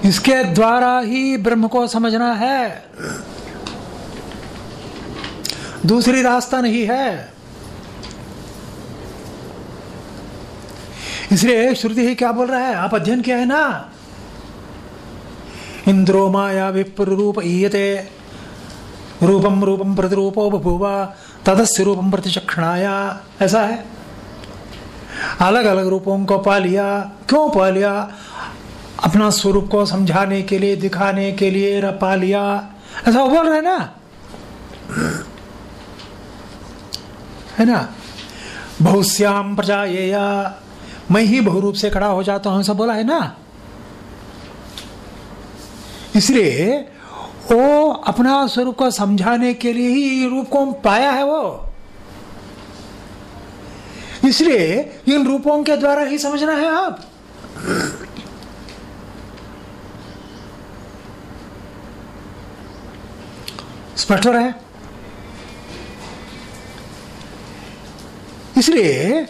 इसके द्वारा ही ब्रह्म को समझना है। दूसरी रास्ता नहीं है। इसलिए श्रुति ही क्या बोल रहा है? आप अध्ययन किया है ना? इंद्रो माया विप्र रूप ईयते रूपम रूपम प्रतिरूपो बभुवा, तदस्य रूपम प्रतिचक्षणाया। ऐसा है? अलग अलग रूपों को पा लिया क्यों पा लिया अपना स्वरूप को समझाने के लिए, दिखाने के लिए पा लिया ऐसा बोल रहे ना? है ना? बहुश्याम प्रजा ये या मैं ही बहुरूप से खड़ा हो जाता हूँ, ऐसा बोला है ना? इसलिए वो अपना स्वरूप को समझाने के लिए ही रूप को पाया है वो। इसलिए इन रूपों के द्वारा ही समझना है आप। स्पष्ट हो रहा है? इसलिए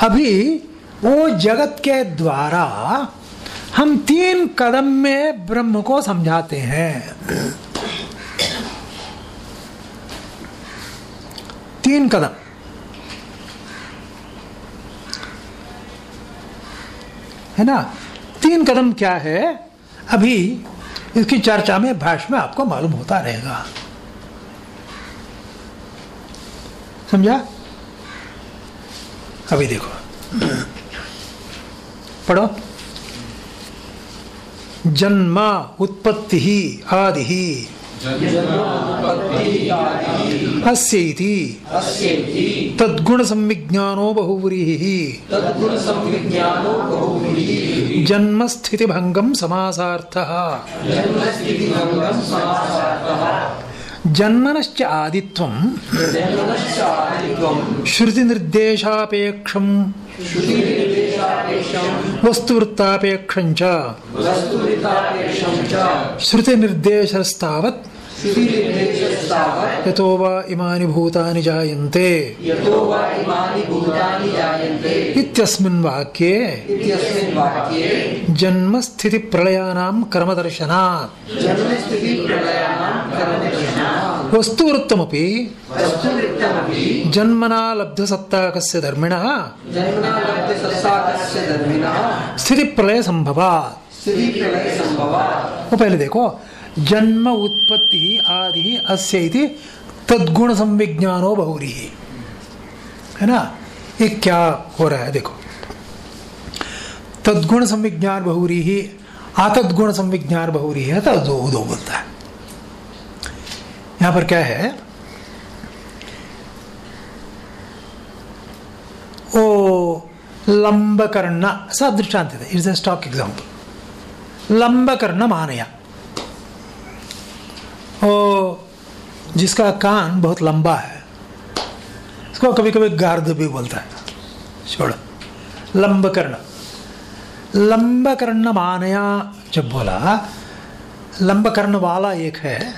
अभी वो जगत के द्वारा हम तीन कदम में ब्रह्म को समझाते हैं। तीन कदम। है ना? तीन कदम क्या है? अभी इसकी चर्चा में, भाष्य में आपको मालूम होता रहेगा। समझा? अभी देखो। पढ़ो। जन्म उत्पत्ति आदि अस्येति। तद्गुण संविज्ञानो बहुव्रीहि। जन्म स्थिति भंगम समासार्थः। जन्मनश्च आदित्वं। वस्तुवृत्तापेक्षं च। श्रुतिनिर्देशस्तावत् यतो वा इमानि भूतानि जायन्ते। यतो वा इमानि भूतानि जायन्ते इत्यस्मिन् वाक्ये इत्यस्मिन् वाक्ये जन्म स्थिति प्रलयानां जन्मस्थितिप्रलयानां कर्मदर्शनात्। वस्तुवृत्तमपि वस्तुवृत्तमपि जन्मना लब्धसत्ताकस्य धर्मिणः। जन्मना लब्धसत्ताकस्य धर्मिणः स्थिति प्रलय संभवात् स्थितिप्रलयसम्भवात्। वो पहले देखो। जन्म उत्पत्ति आदि अस्य तद्गुण संविज्ञानो बहुरी। है ना? ये क्या हो रहा है? देखो। तद्गुण संविज्ञान बहुरी ही आतद्गुण संविज्ञान बहुरी है तो दो दो बोलता है। यहाँ पर क्या है? ओ लंबकर्ण सब दृष्टांत इट्स स्टॉक एग्जांपल लंबकर्ण मानया। ओ जिसका कान बहुत लंबा है इसको कभी कभी गार्द भी बोलता है। छोड़, लंब लंबकर्ण लंबकर्ण मानया, जब बोला लंबकर्ण वाला एक है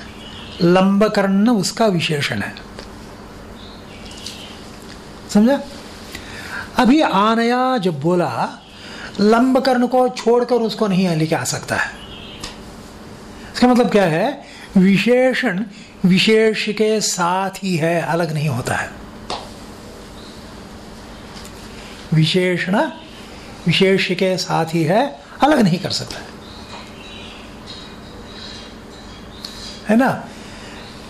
लंबकर्ण उसका विशेषण है। समझा? अभी आनया जब बोला लंबकर्ण को छोड़कर उसको नहीं लेके आ सकता है। इसका मतलब क्या है? विशेषण विशेष के साथ ही है, अलग नहीं होता है। विशेषण विशेष के साथ ही है, अलग नहीं कर सकता है। है ना?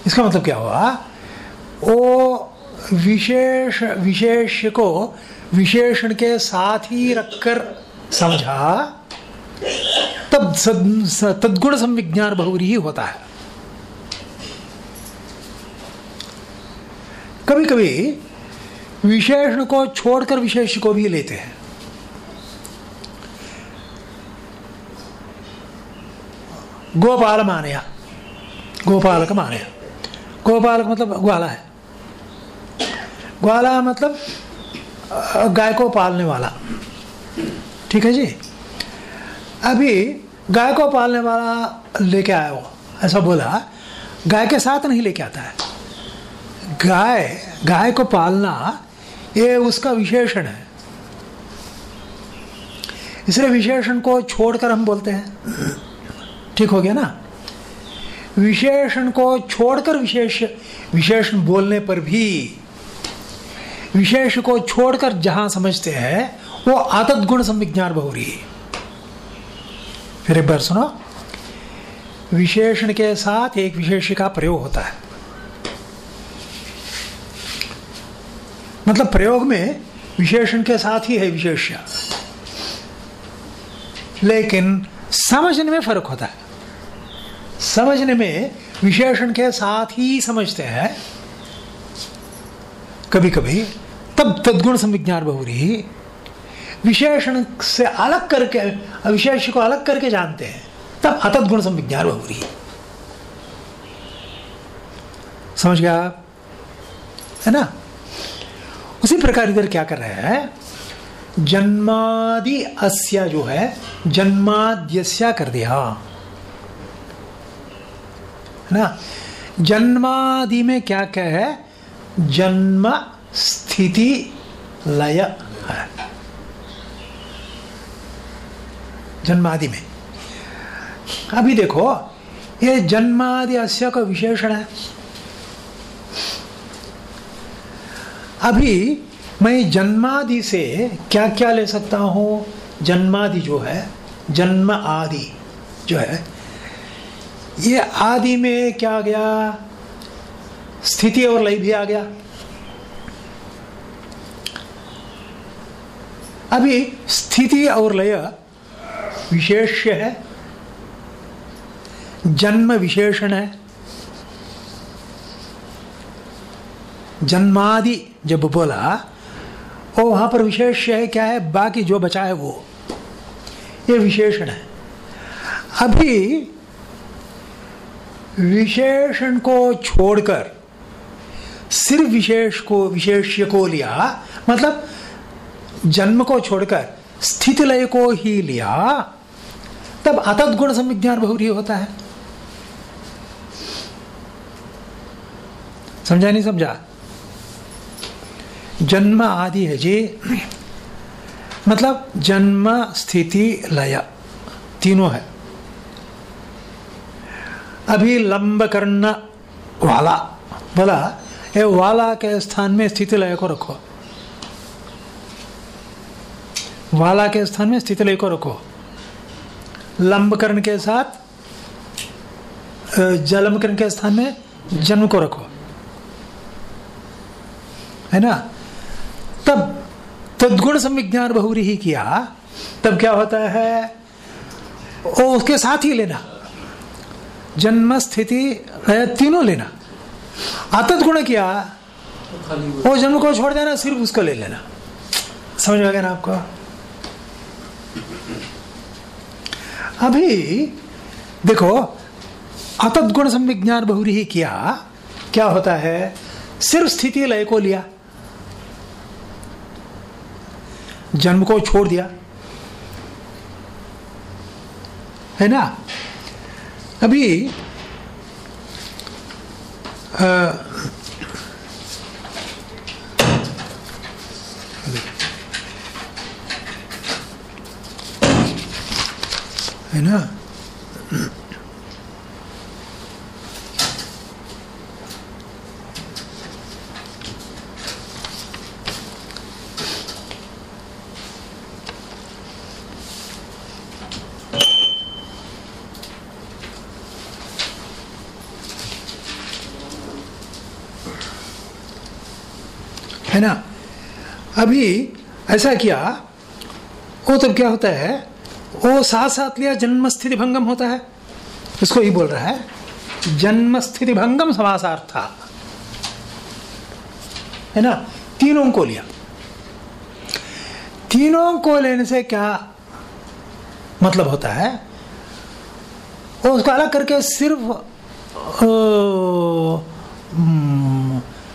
इसका मतलब क्या हुआ? वो विशेष विशेष को विशेषण के साथ ही रखकर समझा, तब तद्गुण संविज्ञान बहुरी ही होता है। कभी कभी विशेषण को छोड़कर विशेष को भी लेते हैं। गोपाल मानया। गोपालक मानया। गोपालक मतलब ग्वाला है। ग्वाला मतलब गाय को पालने वाला। ठीक है जी? अभी गाय को पालने वाला लेके आया वो ऐसा बोला, गाय के साथ नहीं लेके आता है। गाय गाय को पालना, ये उसका विशेषण है। इसलिए विशेषण को छोड़कर हम बोलते हैं। ठीक हो गया ना? विशेषण को छोड़कर विशेष, विशेषण बोलने पर भी, विशेष को छोड़कर जहाँ समझते हैं, वो आतत गुण संविज्ञान बहुरी। फिर एक बार सुनो। विशेषण के साथ एक विशेष का प्रयोग होता है। मतलब प्रयोग में विशेषण के साथ ही है विशेष्य लेकिन समझने में फ़र्क होता है। समझने में विशेषण के साथ ही समझते हैं। कभी कभी तब तद्गुण संविज्ञान बहुरी विशेषण से अलग करके, विशेष को अलग करके जानते हैं। तब अतद्गुण संविज्ञान बहुरी। समझ गया? है ना? उसी प्रकार इधर क्या कर रहे हैं? जन्मादि अस्या जो है, जन्माद्यस्या कर दिया। है ना? जन्मादि में क्या क्या है? जन्म स्थिति लय है। जन्मादि में। अभी देखो, ये जन्मादि अस्य का विशेषण है। अभी मैं जन्मादि से क्या क्या ले सकता हूँ? जन्मादि जो है, जन्म आदि जो है, ये आदि में क्या आ गया? स्थिति और लय भी आ गया। अभी स्थिति और लय विशेष्य है, जन्म विशेषण है। जन्मादि जब बोला वो वहाँ पर विशेष है, क्या है? बाकी जो बचा है वो। ये विशेषण है। अभी विशेषण को छोड़कर, सिर्फ़ विशेष को, विशेष्य को लिया मतलब जन्म को छोड़कर, स्थिति लय को ही लिया, तब अतत गुण संविज्ञान बहुरी होता है। समझा नहीं समझा? जन्म आदि है जी। मतलब जन्म, स्थिति, लय, तीनों है। अभी लंब कर्ण वाला, बोला ये वाला के स्थान में स्थिति लय को रखो। वाला के स्थान में स्थिति लय को रखो। लंब कर्ण के साथ जलम कर्ण के स्थान में जन्म को रखो। है ना? तब तदगुण संविज्ञान बहुरी ही किया, तब क्या होता है? वो उसके साथ ही लेना। जन्म, स्थिति तीनों लेना। आतत गुण किया, वो जन्म को छोड़ देना, सिर्फ़ उसको ले लेना। समझ में आ गया ना आपको? अभी, देखो अतत गुण संविज्ञान बहुरी ही किया, क्या होता है? सिर्फ़ स्थिति लय को लिया। जन्म को छोड़ दिया। है ना? अभी अ, है ना? ना। अभी ऐसा किया, वो तब क्या होता है, वो साथ साथ लिया जन्म स्थिति भंगम होता है। इसको ही बोल रहा है जन्म स्थिति भंगम समासार्था। है ना? तीनों को लिया। तीनों को लेने से क्या मतलब होता है, वो उसको अलग करके सिर्फ़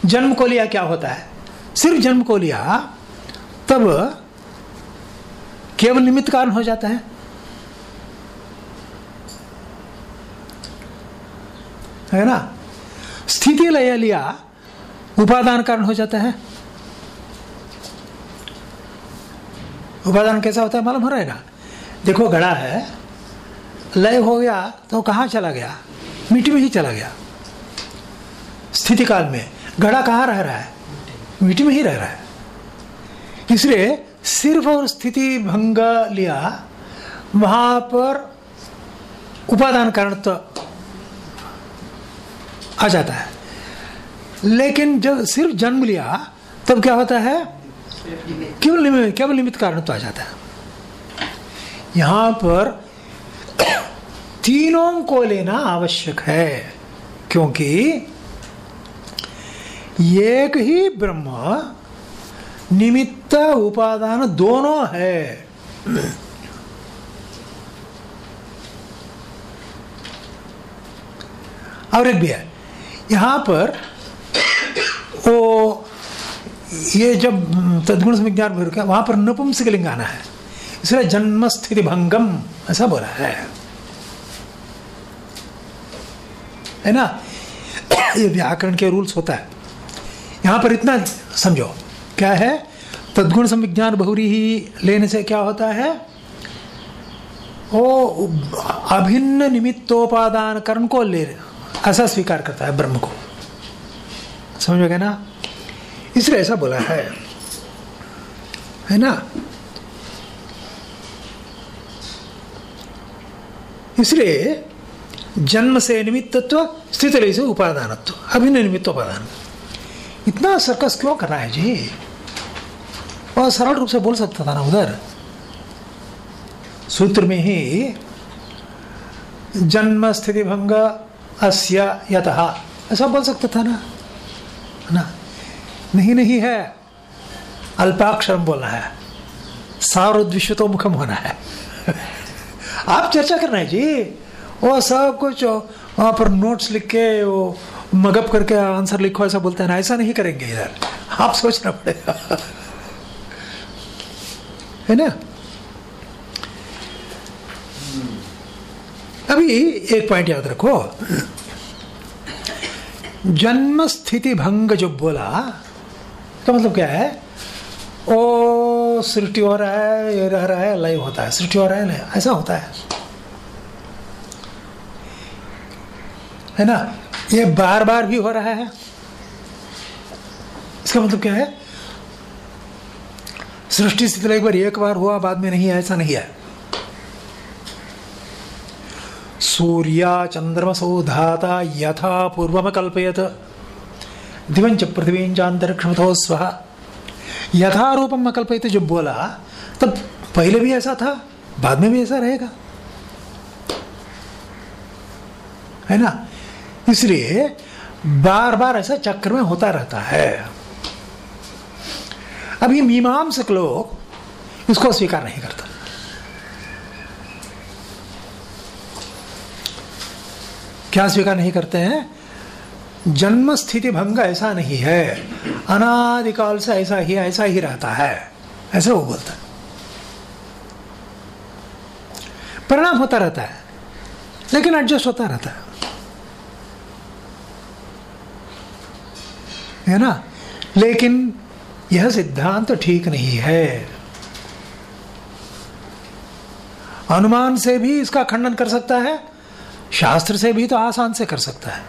जन्म को लिया क्या होता है? सिर्फ़ जन्म को लिया, तब केवल निमित्त कारण हो जाता है। है ना? स्थिति लय लिया, उपादान कारण हो जाता है। उपादान कैसा होता है मालूम हो रहा है ना? देखो घड़ा है, लय हो गया तो कहाँ चला गया? मिट्टी में ही चला गया। स्थिति काल में। घड़ा कहाँ रह रहा है? मिट्टी में ही रह रहा है। इसलिए सिर्फ़ और स्थिति भंग लिया, वहाँ पर उपादान कारण तो आ जाता है। लेकिन जब सिर्फ़ जन्म लिया, तब क्या होता है? केवल केवल निमित्त कारण तो आ जाता है। यहाँ पर तीनों को लेना आवश्यक है, क्योंकि एक ही ब्रह्म, निमित्त उपादान दोनों है। और एक भी है यहाँ पर वो ये जब तदगुण भर का, वहाँ पर नपुंसकलिंग आना है। इसलिए जन्म स्थिति भंगम, ऐसा बोला है। है ना? ये व्याकरण के रूल्स होता है। यहाँ पर इतना समझो, क्या है? तदगुण संविज्ञान बहुरी ही लेने से क्या होता है? वो अभिन्न निमित्तोपादान कर्म को ले, ऐसा स्वीकार करता है ब्रह्म को। समझ ना? इसलिए ऐसा बोला है। है ना? इसलिए जन्म से निमित्तत्व, स्थित से उपादानत्व, अभिन्न निमित्तोपादान। इतना सर्कस क्यों कर रहा है जी? और सरल रूप से बोल सकता था ना उधर। सूत्र में ही जन्म स्थिति भंग अस्य ऐसा बोल सकता था ना? ना? नहीं नहीं है। अल्पाक्षरम बोलना है। सारोद्विश्वतो मुखम होना है। आप चर्चा करना है जी? वो सब कुछ, वहाँ पर नोट्स लिख के, वो मगअप करके आंसर लिखो, ऐसा बोलते हैं ना, ऐसा नहीं करेंगे इधर आप सोचना पड़ेगा। है ना? अभी एक पॉइंट याद रखो। जन्म स्थिति भंग जो बोला, का मतलब क्या है? ओ, सृष्टि हो रहा है, ये रह रहा है, लय होता है। सृष्टि हो रहा है ऐसा होता है। है ना? ये बार बार भी हो रहा है। इसका मतलब क्या है? सृष्टि स्थिति एक बार एक बार हुआ, बाद में नहीं है ऐसा नहीं है। सूर्या चंद्रमसो धाता यथा पूर्वम कल्पयत। दिवंच पृथ्वींचांतरिक्षमथो स्व। यथा रूपम में कल्पयत जो बोला, तब पहले भी ऐसा था, बाद में भी ऐसा रहेगा। है ना? इसलिए बार बार ऐसा चक्र में होता रहता है। अब ये मीमांसक लोग इसको स्वीकार नहीं करता। क्या स्वीकार नहीं करते हैं? जन्म स्थिति भंग ऐसा नहीं है। अनादिकाल से ऐसा ही ऐसा ही रहता है। ऐसा वो बोलता है। परिणाम होता रहता है, लेकिन एडजस्ट होता रहता है। है ना? लेकिन यह सिद्धांत तो ठीक नहीं है। अनुमान से भी इसका खंडन कर सकता है, शास्त्र से भी तो आसान से कर सकता है।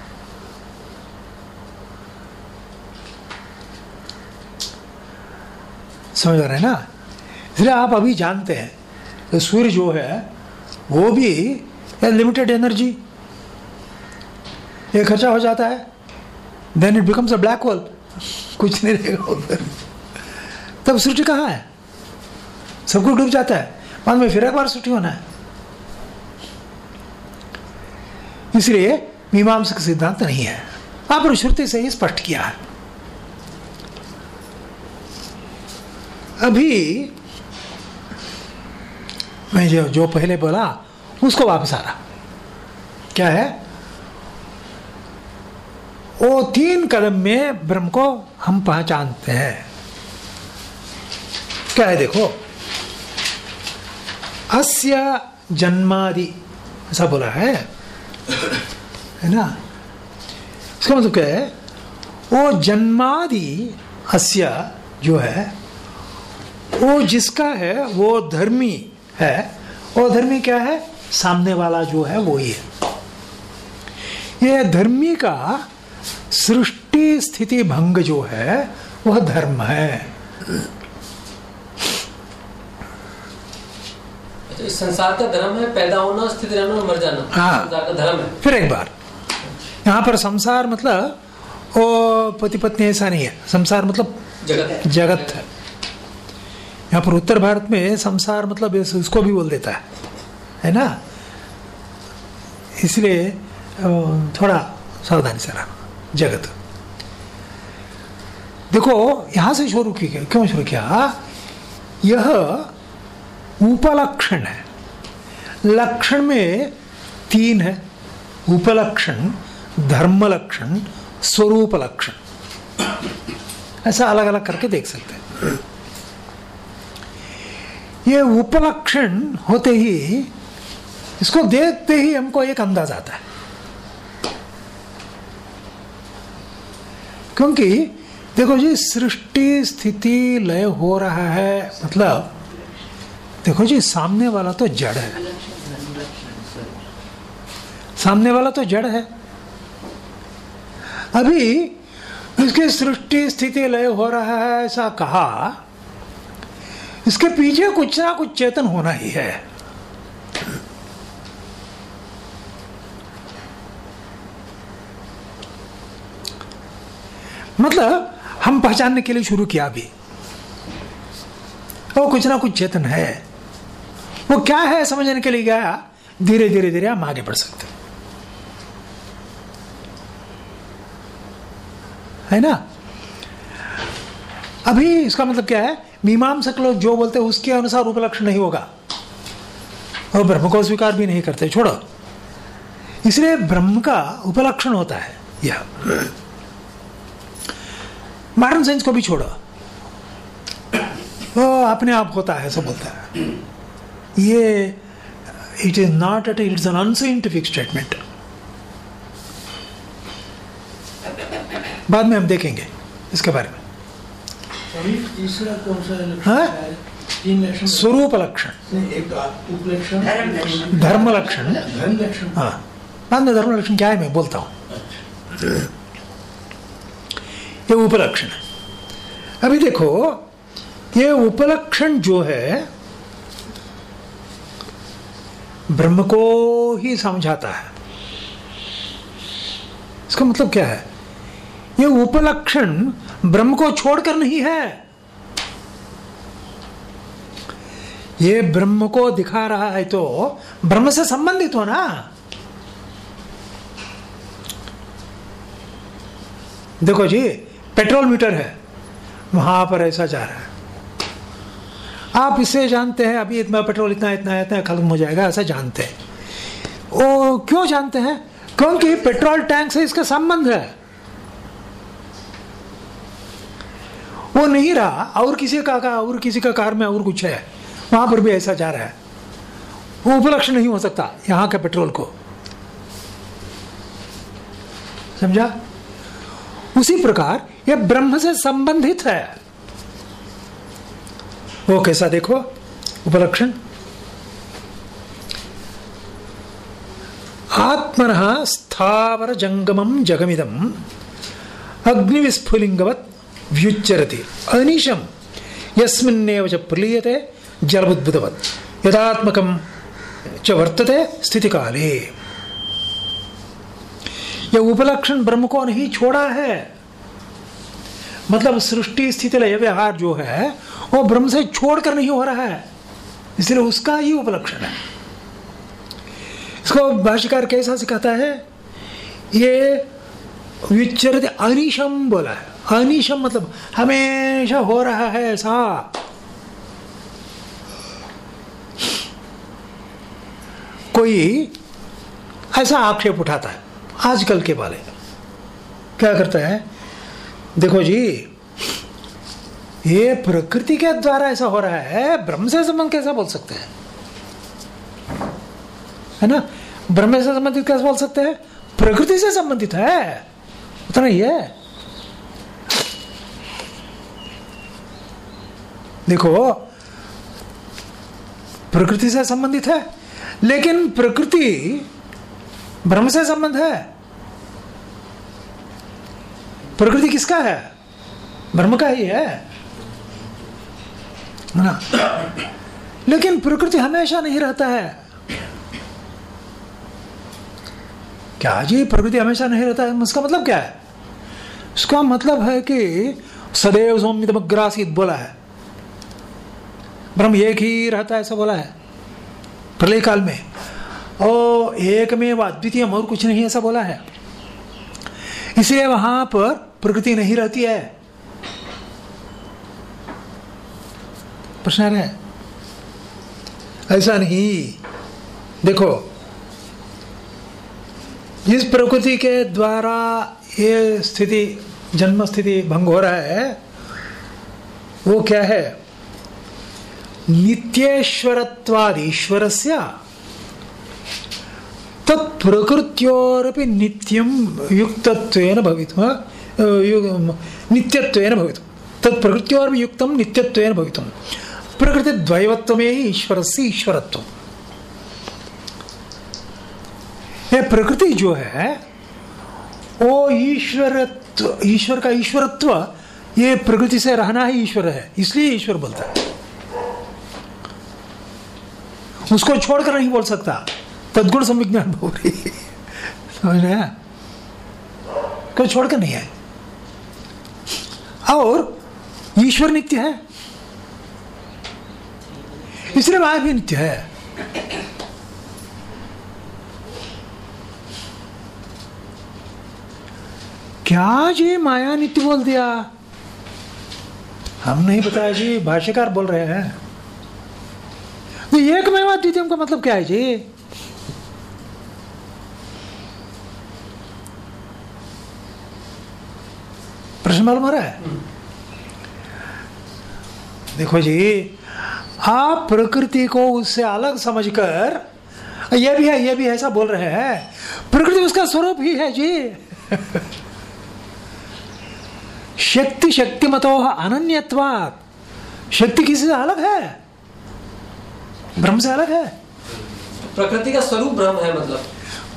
समझ रहे हैं ना? इसलिए आप अभी जानते हैं तो सूर्य जो है, वो भी लिमिटेड एनर्जी ये खर्चा हो जाता है। Then it becomes a black hole कुछ नहीं रहेगा उधर। तब सृष्टि कहाँ है? सब कुछ डूब जाता है। बाद में फिर एक बार सृष्टि होना है। इसलिए मीमांसक सिद्धांत नहीं है। आप श्रुति से ही स्पष्ट किया है। अभी मैं जो जो पहले बोला, उसको वापस आ रहा क्या है? वो तीन कदम में ब्रह्म को हम पहचानते हैं। क्या है देखो? अस्य जन्मादि, ऐसा बोला है। है ना? इसका मतलब क्या है? वो जन्मादि अस्य जो है, वो जिसका है, वो धर्मी है वो धर्मी क्या है? सामने वाला जो है, वो ही है। ये धर्मी का सृष्टि स्थिति भंग जो है वह धर्म है। अच्छा संसार का धर्म है पैदा होना स्थिति रहना और मर जाना। हाँ। संसार का धर्म है। फिर एक बार। यहाँ पर संसार मतलब वो पति पत्नी ऐसा नहीं है। संसार मतलब जगत है। जगत है। यहाँ पर उत्तर भारत में संसार मतलब इस- इसको भी बोल देता है। है ना? इसलिए थोड़ा सावधानी से रहना जगत। देखो, यहाँ से शुरू की किया क्यों शुरू किया? यह उपलक्षण है। लक्षण में तीन है। उपलक्षण धर्म लक्षण स्वरूप लक्षण ऐसा अलग अलग करके देख सकते हैं। ये उपलक्षण होते ही, इसको देखते ही हमको एक अंदाज आता है। क्योंकि देखो जी, सृष्टि स्थिति लय हो रहा है मतलब देखो जी, सामने वाला तो जड़ है। सामने वाला तो जड़ है। अभी इसकी सृष्टि स्थिति लय हो रहा है, ऐसा कहा, इसके पीछे कुछ ना कुछ चेतन होना ही है। मतलब हम पहचानने के लिए शुरू किया अभी। वो कुछ ना कुछ चेतन है। वो क्या है समझने के लिए गया? धीरे धीरे धीरे हम आगे बढ़ सकते हैं। ना? अभी इसका मतलब क्या है? मीमांसक लोग जो बोलते हैं, उसके अनुसार उपलक्षण नहीं होगा। और ब्रह्म को स्वीकार भी नहीं करते। छोड़ो। इसलिए ब्रह्म का उपलक्षण होता है। यह। मॉडर्न साइंस को भी छोड़ो। वो अपने आप होता है ऐसा बोलता है। ये it is not at it's an unscientific statement बाद में हम देखेंगे इसके बारे में। हाँ? स्वरूप लक्षण। धर्म लक्षण। धर्म लक्षण। हाँ। बाद में धर्म लक्षण क्या है मैं बोलता हूँ। ये उपलक्षण है। अभी देखो, ये उपलक्षण जो है, ब्रह्म को ही समझाता है। इसका मतलब क्या है? ये उपलक्षण ब्रह्म को छोड़कर नहीं है। ये ब्रह्म को दिखा रहा है तो ब्रह्म से संबंधित हो ना। देखो जी पेट्रोल मीटर है वहाँ पर ऐसा जा रहा है। आप इससे जानते हैं अभी इतना पेट्रोल इतना इतना इतना खत्म हो जाएगा ऐसा जानते हैं। वो क्यों जानते हैं? क्योंकि पेट्रोल टैंक से इसका संबंध है। वो नहीं रहा और किसी का, का और किसी का कार में और कुछ है वहाँ पर भी ऐसा जा रहा है। वो उपलक्ष्य नहीं हो सकता यहाँ के पेट्रोल को। समझा? उसी प्रकार यह ब्रह्म से संबंधित है। वो कैसा देखो? उपलक्षण? आत्मन स्थावर जंगमम जगमिदम। अग्निविस्फुलिंगवत व्युच्चरति। अनिशम, यस्मिन्नेव च प्रलीयते जलबुद्बुदवत् च वर्तते स्थिति काले यह उपलक्षण ब्रह्म को नहीं छोड़ा है। मतलब सृष्टि स्थिति लय व्यवहार जो है, वो ब्रह्म से छोड़कर नहीं हो रहा है। इसलिए उसका ही उपलक्षण है। इसको भाष्यकार कैसा सिखाता है, ये विचरित अनिशम बोला है। अनिशम मतलब हमेशा हो रहा है ऐसा। कोई ऐसा आक्षेप उठाता है आजकल के वाले क्या करता है देखो जी, ये प्रकृति के द्वारा ऐसा हो रहा है, ब्रह्म से संबंध कैसा बोल सकते हैं? है ना? ब्रह्म से संबंधित कैसे बोल सकते हैं? प्रकृति से संबंधित है। उतना ही है। देखो, प्रकृति से संबंधित है, लेकिन प्रकृति ब्रह्म से संबंध है। प्रकृति किसका है? ब्रह्म का ही है। ना? लेकिन प्रकृति हमेशा नहीं रहता है। क्या जी प्रकृति हमेशा नहीं रहता है? उसका मतलब क्या है? उसका मतलब है कि सदैव सौम्यतमग्रासित बोला है। ब्रह्म एक ही रहता है, ऐसा बोला है। प्रलय काल में। ओ, एक में व अद्वितीय और कुछ नहीं, ऐसा बोला है। इसलिए वहाँ पर प्रकृति नहीं रहती है। प्रश्न है। ऐसा नहीं। देखो जिस प्रकृति के द्वारा ये स्थिति जन्म स्थिति भंग हो रहा है, वो क्या है? नित्येश्वरत्वाद ईश्वर से तत्प्रकृत्योरपि नित्यं युक्तत्वेन भवितुं यु- नित्यत्वेन भवितुं तत्प्रकृत्योरपि युक्तं नित्यत्वेन भवितुं प्रकृतिद्वैवत्वमेव ईश्वरस्य ईश्वरत्वम् ये प्रकृति जो है वो ईश्वरत्व ईश्वर का ईश्वरत्व ये प्रकृति से रहना ही ईश्वर है इसलिए ईश्वर बोलता है उसको छोड़कर नहीं बोल सकता तदगुण संविज्ञान बोल रही समझ रहे हैं कोई छोड़कर नहीं है और ईश्वर नित्य है। इसलिए वह भी नित्य है। क्या जी माया नित्य बोल दिया? हम नहीं बताया जी, भाष्यकार बोल रहे हैं। तो एक मेवा द्वितीय का मतलब क्या है जी? प्रश्न मालूम हो रहा है? देखो जी आप प्रकृति को उससे अलग समझकर ये भी है ये भी है ऐसा बोल रहे हैं। प्रकृति उसका स्वरूप ही है जी। शक्ति शक्तिमतो अनन्यत्वात्। शक्ति किसी से अलग है? ब्रह्म से अलग है? प्रकृति का स्वरूप ब्रह्म है मतलब।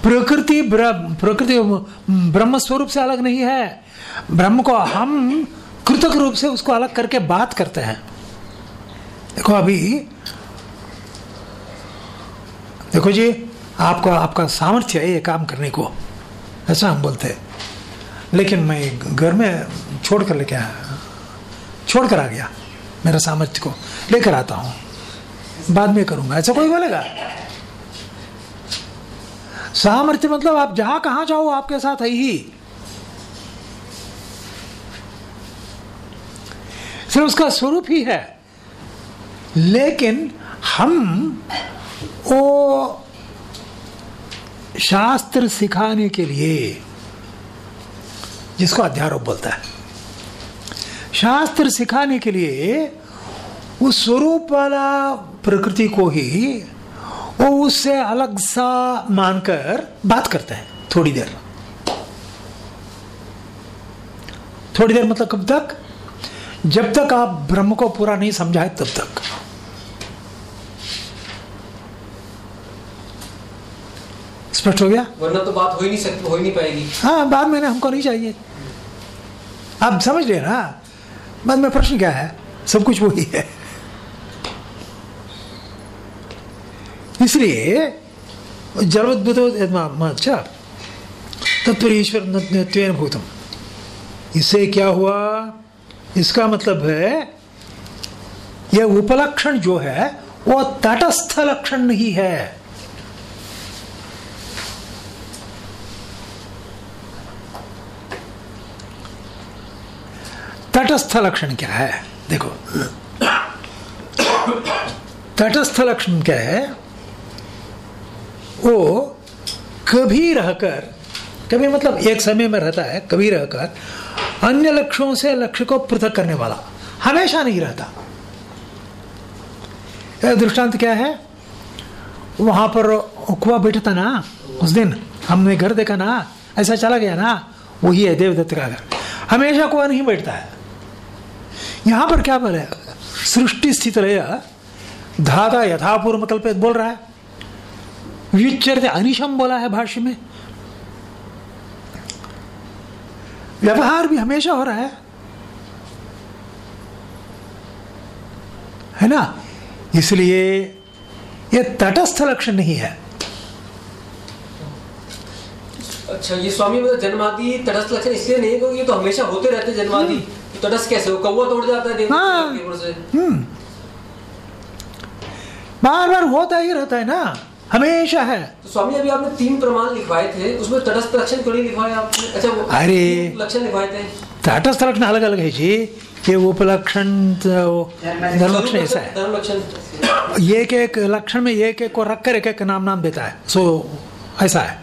प्रकृति ब्रह्म प्रकृति ब्रह्म स्वरूप से अलग नहीं है। ब्रह्म को हम कृतक रूप से उसको अलग करके बात करते हैं। देखो अभी, देखो जी, आपको, आपका सामर्थ्य है ये काम करने को। ऐसा हम बोलते हैं। लेकिन मैं घर में छोड़ कर लेके आया छोड़ कर आ गया मेरा सामर्थ्य को। लेकर आता हूँ। बाद में करूँगा। ऐसा कोई बोलेगा? सामर्थ्य मतलब आप जहाँ कहाँ जाओ, आपके साथ है ही। सिर्फ़ उसका स्वरूप ही है। लेकिन हम वो शास्त्र सिखाने के लिए, जिसको अध्यारोप बोलता है, शास्त्र सिखाने के लिए उस स्वरूप वाला प्रकृति को ही वो उससे अलग सा मानकर बात करते हैं थोड़ी देर। थोड़ी देर मतलब कब तक? जब तक आप ब्रह्म को पूरा नहीं समझाए तब तक। स्पष्ट हो गया? वरना तो बात हो ही नहीं सकती हो ही नहीं पाएगी। हाँ बाद में हमको नहीं चाहिए। आप समझ रहे ना? बाद में प्रश्न क्या है? सब कुछ वही है। इसलिए ज़रूरत अच्छा तत्पर ईश्वर भूतम। इससे क्या हुआ? इसका मतलब है, यह उपलक्षण जो है, वो तटस्थ लक्षण नहीं है। तटस्थ लक्षण क्या है? देखो। तटस्थ लक्षण क्या है? वो कभी रहकर, कभी मतलब एक समय में रहता है, कभी रहकर अन्य लक्ष्यों से लक्ष्य को पृथक करने वाला, हमेशा नहीं रहता। दृष्टांत क्या है? वहाँ पर कुआ बैठा था ना, उस दिन हमने घर देखा ना, ऐसा चला गया ना, वही है देवदत्त का घर। हमेशा कुआ नहीं बैठता है। यहाँ पर क्या बोले? सृष्टि स्थित रह, धागा यथापूर्व कल्पित बोल रहा है। अनिशम बोला है भाष्य में। व्यवहार भी हमेशा हो रहा है। है ना? इसलिए यह तटस्थ लक्षण नहीं है। अच्छा ये स्वामी मतलब जन्मादि तटस्थ लक्षण इसलिए नहीं क्योंकि ये तो हमेशा होते रहते हैं जन्मादि। तो तटस्थ कैसे हो? कौवा तोड़ जाता है हाँ। से। हम्म। बार बार होता ही रहता है ना। हमेशा है। तो स्वामी अभी आपने तीन प्रमाण लिखवाए थे उसमें तटस्थ लक्षण क्यों नहीं लिखवाए आपने? अच्छा वो अरे। लक्षण लिखवाए थे। तटस्थ लक्षण अलग अलग है जी ये उपलक्षण तो धर्म लक्षण ऐसा है। एक एक लक्षण में एक एक को रखकर एक एक नाम नाम देता है। सो ऐसा है।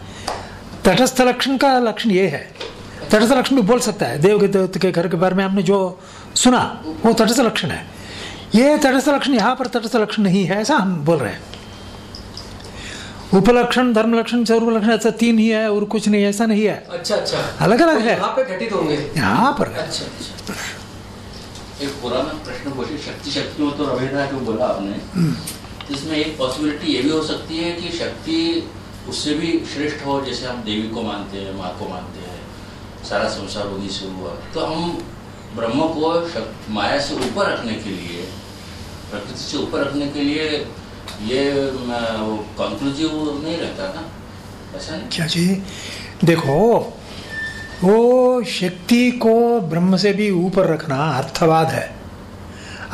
तटस्थ लक्षण का लक्षण ये है। तटस्थ लक्षण भी बोल सकता है। देव के के घर के बारे में हमने जो सुना वो तटस्थ लक्षण है। ये तटस्थ लक्षण यहाँ पर तटस्थ लक्षण नहीं है ऐसा हम बोल रहे हैं। उपलक्षण धर्म लक्षण स्वरूप लक्षण ऐसा तीन ही है और कुछ नहीं ऐसा नहीं है। अच्छा अच्छा। अलग अलग तो है यहाँ पे घटित होंगे। यहाँ पर। अच्छा अच्छा। एक पुराना प्रश्न पूछे शक्ति शक्ति में तो रवेदा जो बोला आपने। तो इसमें एक पॉसिबिलिटी ये भी हो सकती है कि शक्ति उससे भी श्रेष्ठ हो जैसे हम देवी को मानते हैं माँ को मानते हैं सारा संसार उन्हीं से हुआ। तो हम ब्रह्म को माया से ऊपर रखने के लिए प्रकृति से ऊपर रखने के लिए ये कंक्लूसिव नहीं रहता ना? ऐसा नहीं? क्या जी देखो वो शक्ति को ब्रह्म से भी ऊपर रखना अर्थवाद है।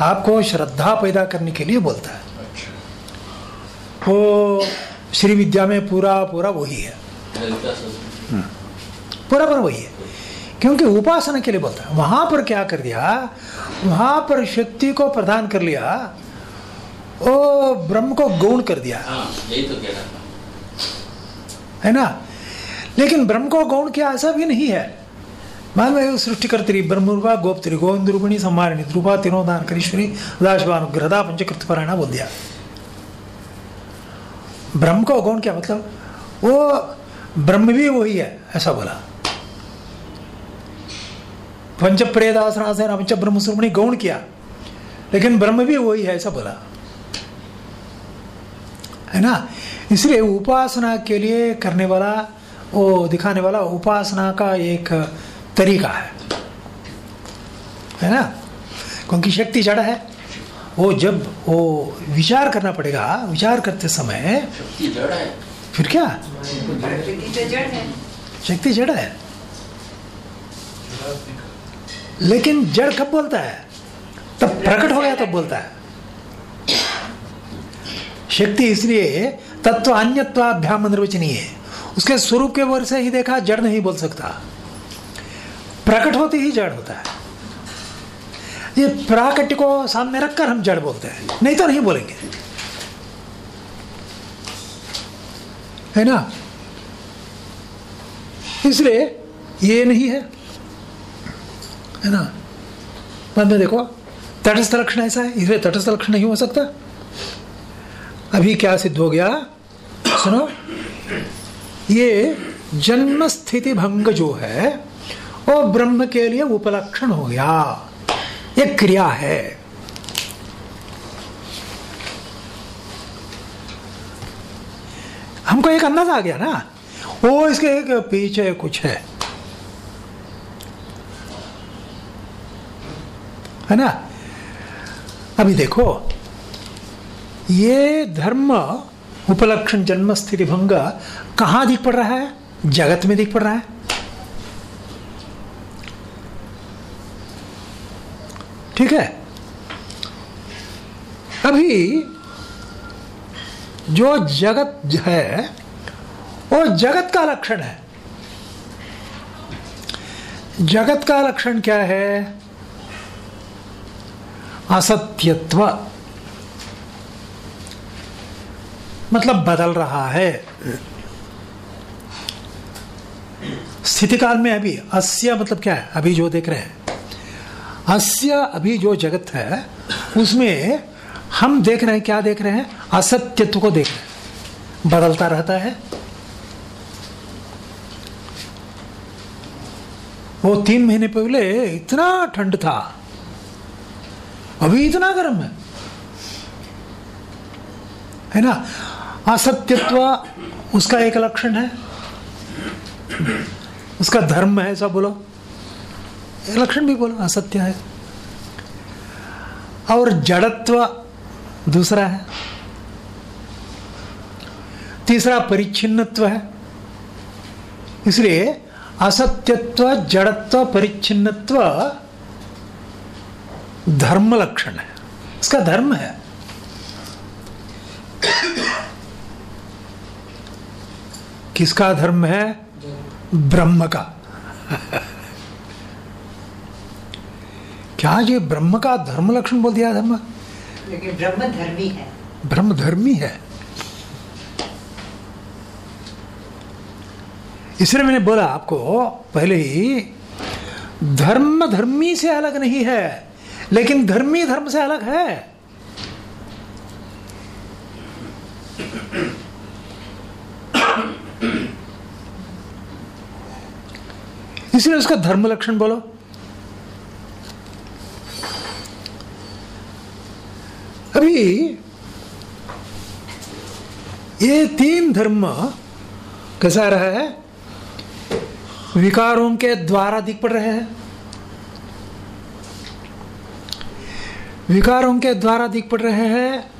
आपको श्रद्धा पैदा करने के लिए बोलता है। अच्छा। वो श्री विद्या में पूरा पूरा वही है। पूरा पूरा वही है। क्योंकि उपासना के लिए बोलता है। वहाँ पर क्या कर दिया? वहाँ पर शक्ति को प्रदान कर लिया। ओ ब्रह्म को गौण कर दिया। हाँ यही तो कह रहा था। है ना? लेकिन ब्रह्म को गौण किया ऐसा भी नहीं है। मान लो सृष्टि करती रही ब्रह्म रूपा गोप्तरी गोविंद रूपिणी सम्मारिणी रूपा तिनोदान करीश्वरी दाशवान ग्रदा पंचकृत परायणा बोल दिया। ब्रह्म को गौण क्या मतलब वो ब्रह्म भी वही है ऐसा बोला। पंच प्रेदासनासन पंच ब्रह्म सुरमणि गौण किया। लेकिन ब्रह्म भी वही है ऐसा बोला। है ना? इसलिए उपासना के लिए करने वाला वो दिखाने वाला उपासना का एक तरीका है। है ना? क्योंकि शक्ति जड़ है। वो जब वो विचार करना पड़ेगा विचार करते समय शक्ति जड़ है। फिर क्या? तो जड़ है। शक्ति जड़ है। लेकिन जड़ कब बोलता है? तब प्रकट हो गया तब बोलता है। शक्ति इसलिए तत्व अन्यत्वाभ्याम निर्वचनीय है। उसके स्वरूप के वर से ही देखा, जड़ नहीं बोल सकता। प्रकट होते ही जड़ होता है। ये प्राकट्य को सामने रखकर हम जड़ बोलते हैं। नहीं तो नहीं बोलेंगे। है ना? इसलिए ये नहीं है। है ना? बाद में देखो, तटस्थ लक्षण ऐसा है। इसलिए तटस्थ लक्षण नहीं हो सकता। अभी क्या सिद्ध हो गया? सुनो। ये जन्म स्थिति भंग जो है, वो ब्रह्म के लिए उपलक्षण हो गया। ये क्रिया है। हमको एक अंदाज आ गया ना? वो इसके एक पीछे कुछ है। है ना? अभी देखो। ये धर्म उपलक्षण जन्म स्थिति भंग कहाँ दिख पड़ रहा है? जगत में दिख पड़ रहा है। ठीक है? अभी जो जगत है, वो जगत का लक्षण है। जगत का लक्षण क्या है? असत्यत्व। मतलब बदल रहा है। स्थिति काल में अभी, अस्य मतलब क्या है? अभी जो देख रहे हैं। अस्य अभी जो जगत है, उसमें हम देख रहे हैं, क्या देख रहे हैं? असत्यत्व को देख रहे हैं। बदलता रहता है। वो तीन महीने पहले इतना ठंड था। अभी इतना गर्म है। है ना? असत्यत्व उसका एक लक्षण है। उसका धर्म है, ऐसा बोलो। लक्षण भी बोलो, असत्य है। और जड़त्व दूसरा है। तीसरा परिच्छिन्नत्व है। इसलिए असत्यत्व, जड़त्व, परिच्छिन्नत्व धर्म लक्षण है। इसका धर्म है। किसका धर्म है? ब्रह्म का। क्या ये ब्रह्म का धर्म लक्षण बोल दिया धर्म? लेकिन ब्रह्म धर्मी है। ब्रह्म धर्मी है। इसलिए मैंने बोला आपको पहले ही धर्म धर्मी से अलग नहीं है लेकिन धर्मी धर्म से अलग है। इसलिए उसका धर्म लक्षण बोलो? अभी ये तीन धर्म कैसा रहा है? विकारों के द्वारा दिख पड़ रहे हैं। विकारों के द्वारा दिख पड़ रहे हैं।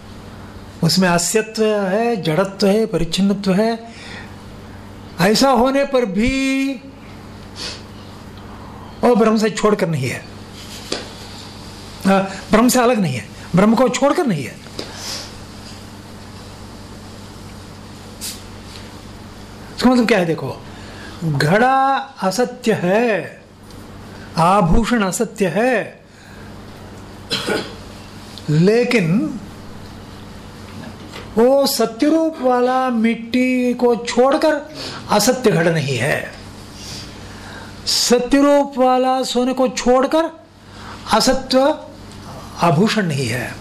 उसमें अस्यत्व है, जड़त्व है, परिच्छिन्नत्व है। ऐसा होने पर भी वो ब्रह्म से छोड़कर नहीं है। ब्रह्म से अलग नहीं है। ब्रह्म को छोड़कर नहीं है। इसका मतलब क्या है देखो? घड़ा असत्य है, आभूषण असत्य है, लेकिन वो सत्य रूप वाला मिट्टी को छोड़कर असत्य घड़ नहीं है। सत्य रूप वाला सोने को छोड़कर असत्य आभूषण नहीं है।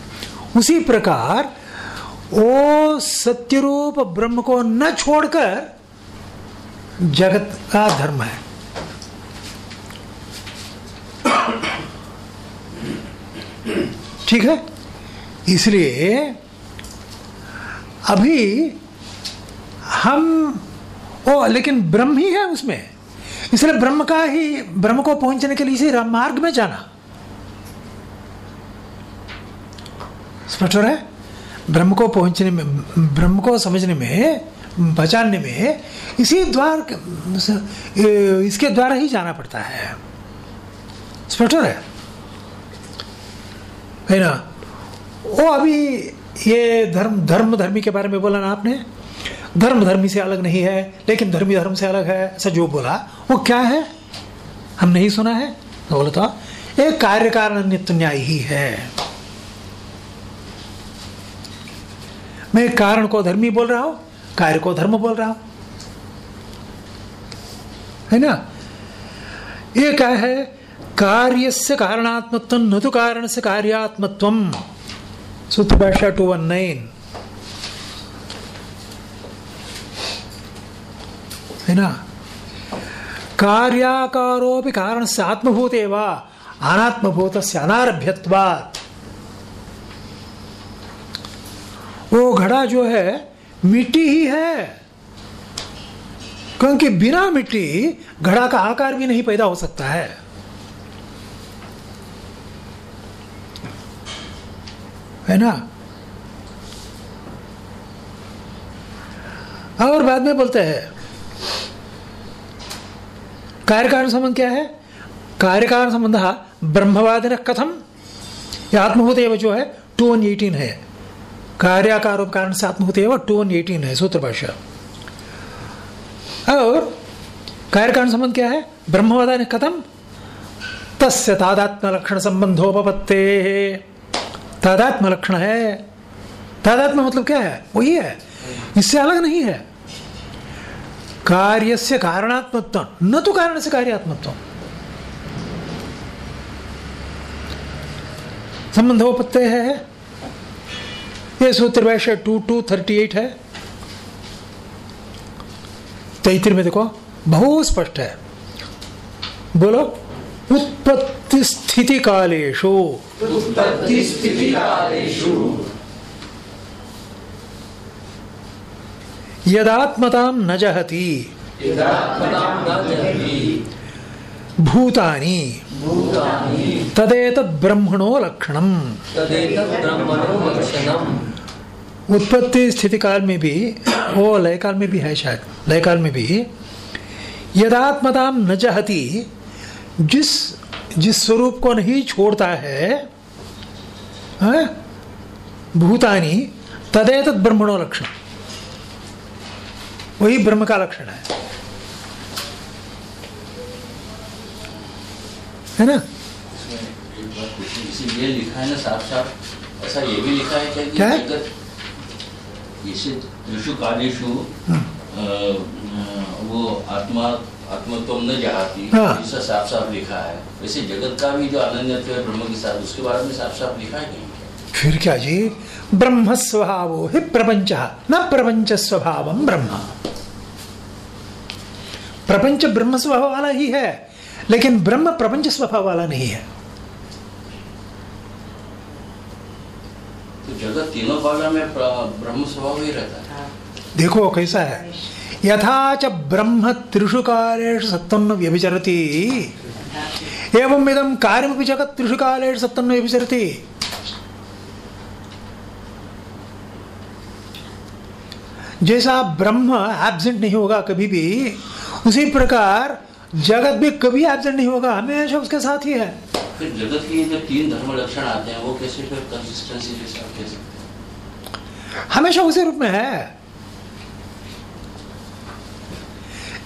उसी प्रकार वो सत्य रूप ब्रह्म को न छोड़कर जगत का धर्म है। ठीक है? इसलिए अभी हम, ओ लेकिन ब्रह्म ही है उसमें। इसलिए ब्रह्म का ही, ब्रह्म को पहुँचने के लिए इसी मार्ग में जाना। स्पष्ट हो रहा है? ब्रह्म को पहुँचने में, ब्रह्म को समझने में, पहचानने में इसी द्वार इसके द्वारा ही जाना पड़ता है। स्पष्ट हो रहा है? है ना? वो अभी ये धर्म धर्म, धर्मी के बारे में बोला ना आपने? धर्म धर्मी से अलग नहीं है, लेकिन धर्मी धर्म से अलग है। ऐसा जो बोला, वो क्या है? हम नहीं सुना है? तो बोला तो एक कार्य कारण नित्य न्याय ही है। मैं कारण को धर्मी बोल रहा हूँ, कार्य को धर्म बोल रहा हूँ। है ना? ये क्या है? कार्य से कारणात्मत्व, न तो कारण से कार्यात्मत्व। सूत्र भाषा टू वन नाइन। है ना? कार्याकारो भी कारण से आत्मभूत एवं अनात्मभूत से अनारभ्यत्वात् वो घड़ा जो है, मिट्टी ही है। क्योंकि बिना मिट्टी घड़ा का आकार भी नहीं पैदा हो सकता है। है ना? और बाद में बोलते हैं कार्यकारण संबंध क्या है? कार्यकारण संबंध ब्रह्मवाद कथम, यह आत्मभूत एवं जो है टू वन एटीन है। कार्याकार कारण से आत्मभूत एवं टू वन एटीन है, सूत्र भाषा और कार्यकारण संबंध क्या है? ब्रह्मवाद कथम, तस्य तादात्म लक्षण संबंधोपत्ते तादात्म लक्षण है। तादात्म मतलब क्या है? वही है। इससे अलग नहीं है। कार्य से कारणात्मत्व। न तो कारण से कार्यात्मत्व पत्ते है ये सूत्र वैश्य टू टू, थर्टी एट है। तैतिर में देखो बहुत स्पष्ट है। बोलो, उत्पत्ति स्थिति कालेशु उत्पत्ति स्थिति कालेषु। यदात्मताम न जहति। यदात्मतां भूतानि। तदेतत् ब्रह्मणो लक्षणम्। उत्पत्ति स्थिति काल में भी वो लय काल में भी है शायद लय काल में भी यदात्मताम न जहति, जिस जिस स्वरूप को नहीं छोड़ता है, हैं? भूतानी तदेतत् ब्रह्मणो लक्षण वही ब्रह्म का लक्षण है। है ना? इसीलिए लिखा है ना साफ़ साफ़ ऐसा ये भी लिखा है क्या कि क्या है? वो आत्मा आत्मत्व न जहाती हाँ। साफ़ साफ़ लिखा है। वैसे जगत का भी जो अनन्यत्व है ब्रह्म के साथ उसके बारे में साफ़ साफ़ लिखा है फिर क्या जी? ब्रह्म स्वभाव ही प्रपंच। न प्रपंच स्वभाव ब्रह्म। प्रपंच ब्रह्म स्वभाव वाला ही है लेकिन ब्रह्म प्रपंच स्वभाव वाला नहीं है। तो जगत तीनों में ब्रह्म स्वभाव ही रहता है। देखो कैसा है। यथा च ब्रह्म त्रिषु कालेषु सत्तन्न व्यभिचरति। एवं इदम कार्यमपि जगत त्रिषु कालेषु सत्तन्न व्यभिचरति। जैसा ब्रह्म एब्सेंट नहीं होगा कभी भी उसी प्रकार जगत भी कभी एब्सेंट नहीं होगा। हमेशा उसके साथ ही है। फिर जगत के जो तीन धर्म लक्षण आते हैं वो कैसे फिर कंसिस्टेंसी के साथ कह सकते हैं? हमेशा उसी रूप में है।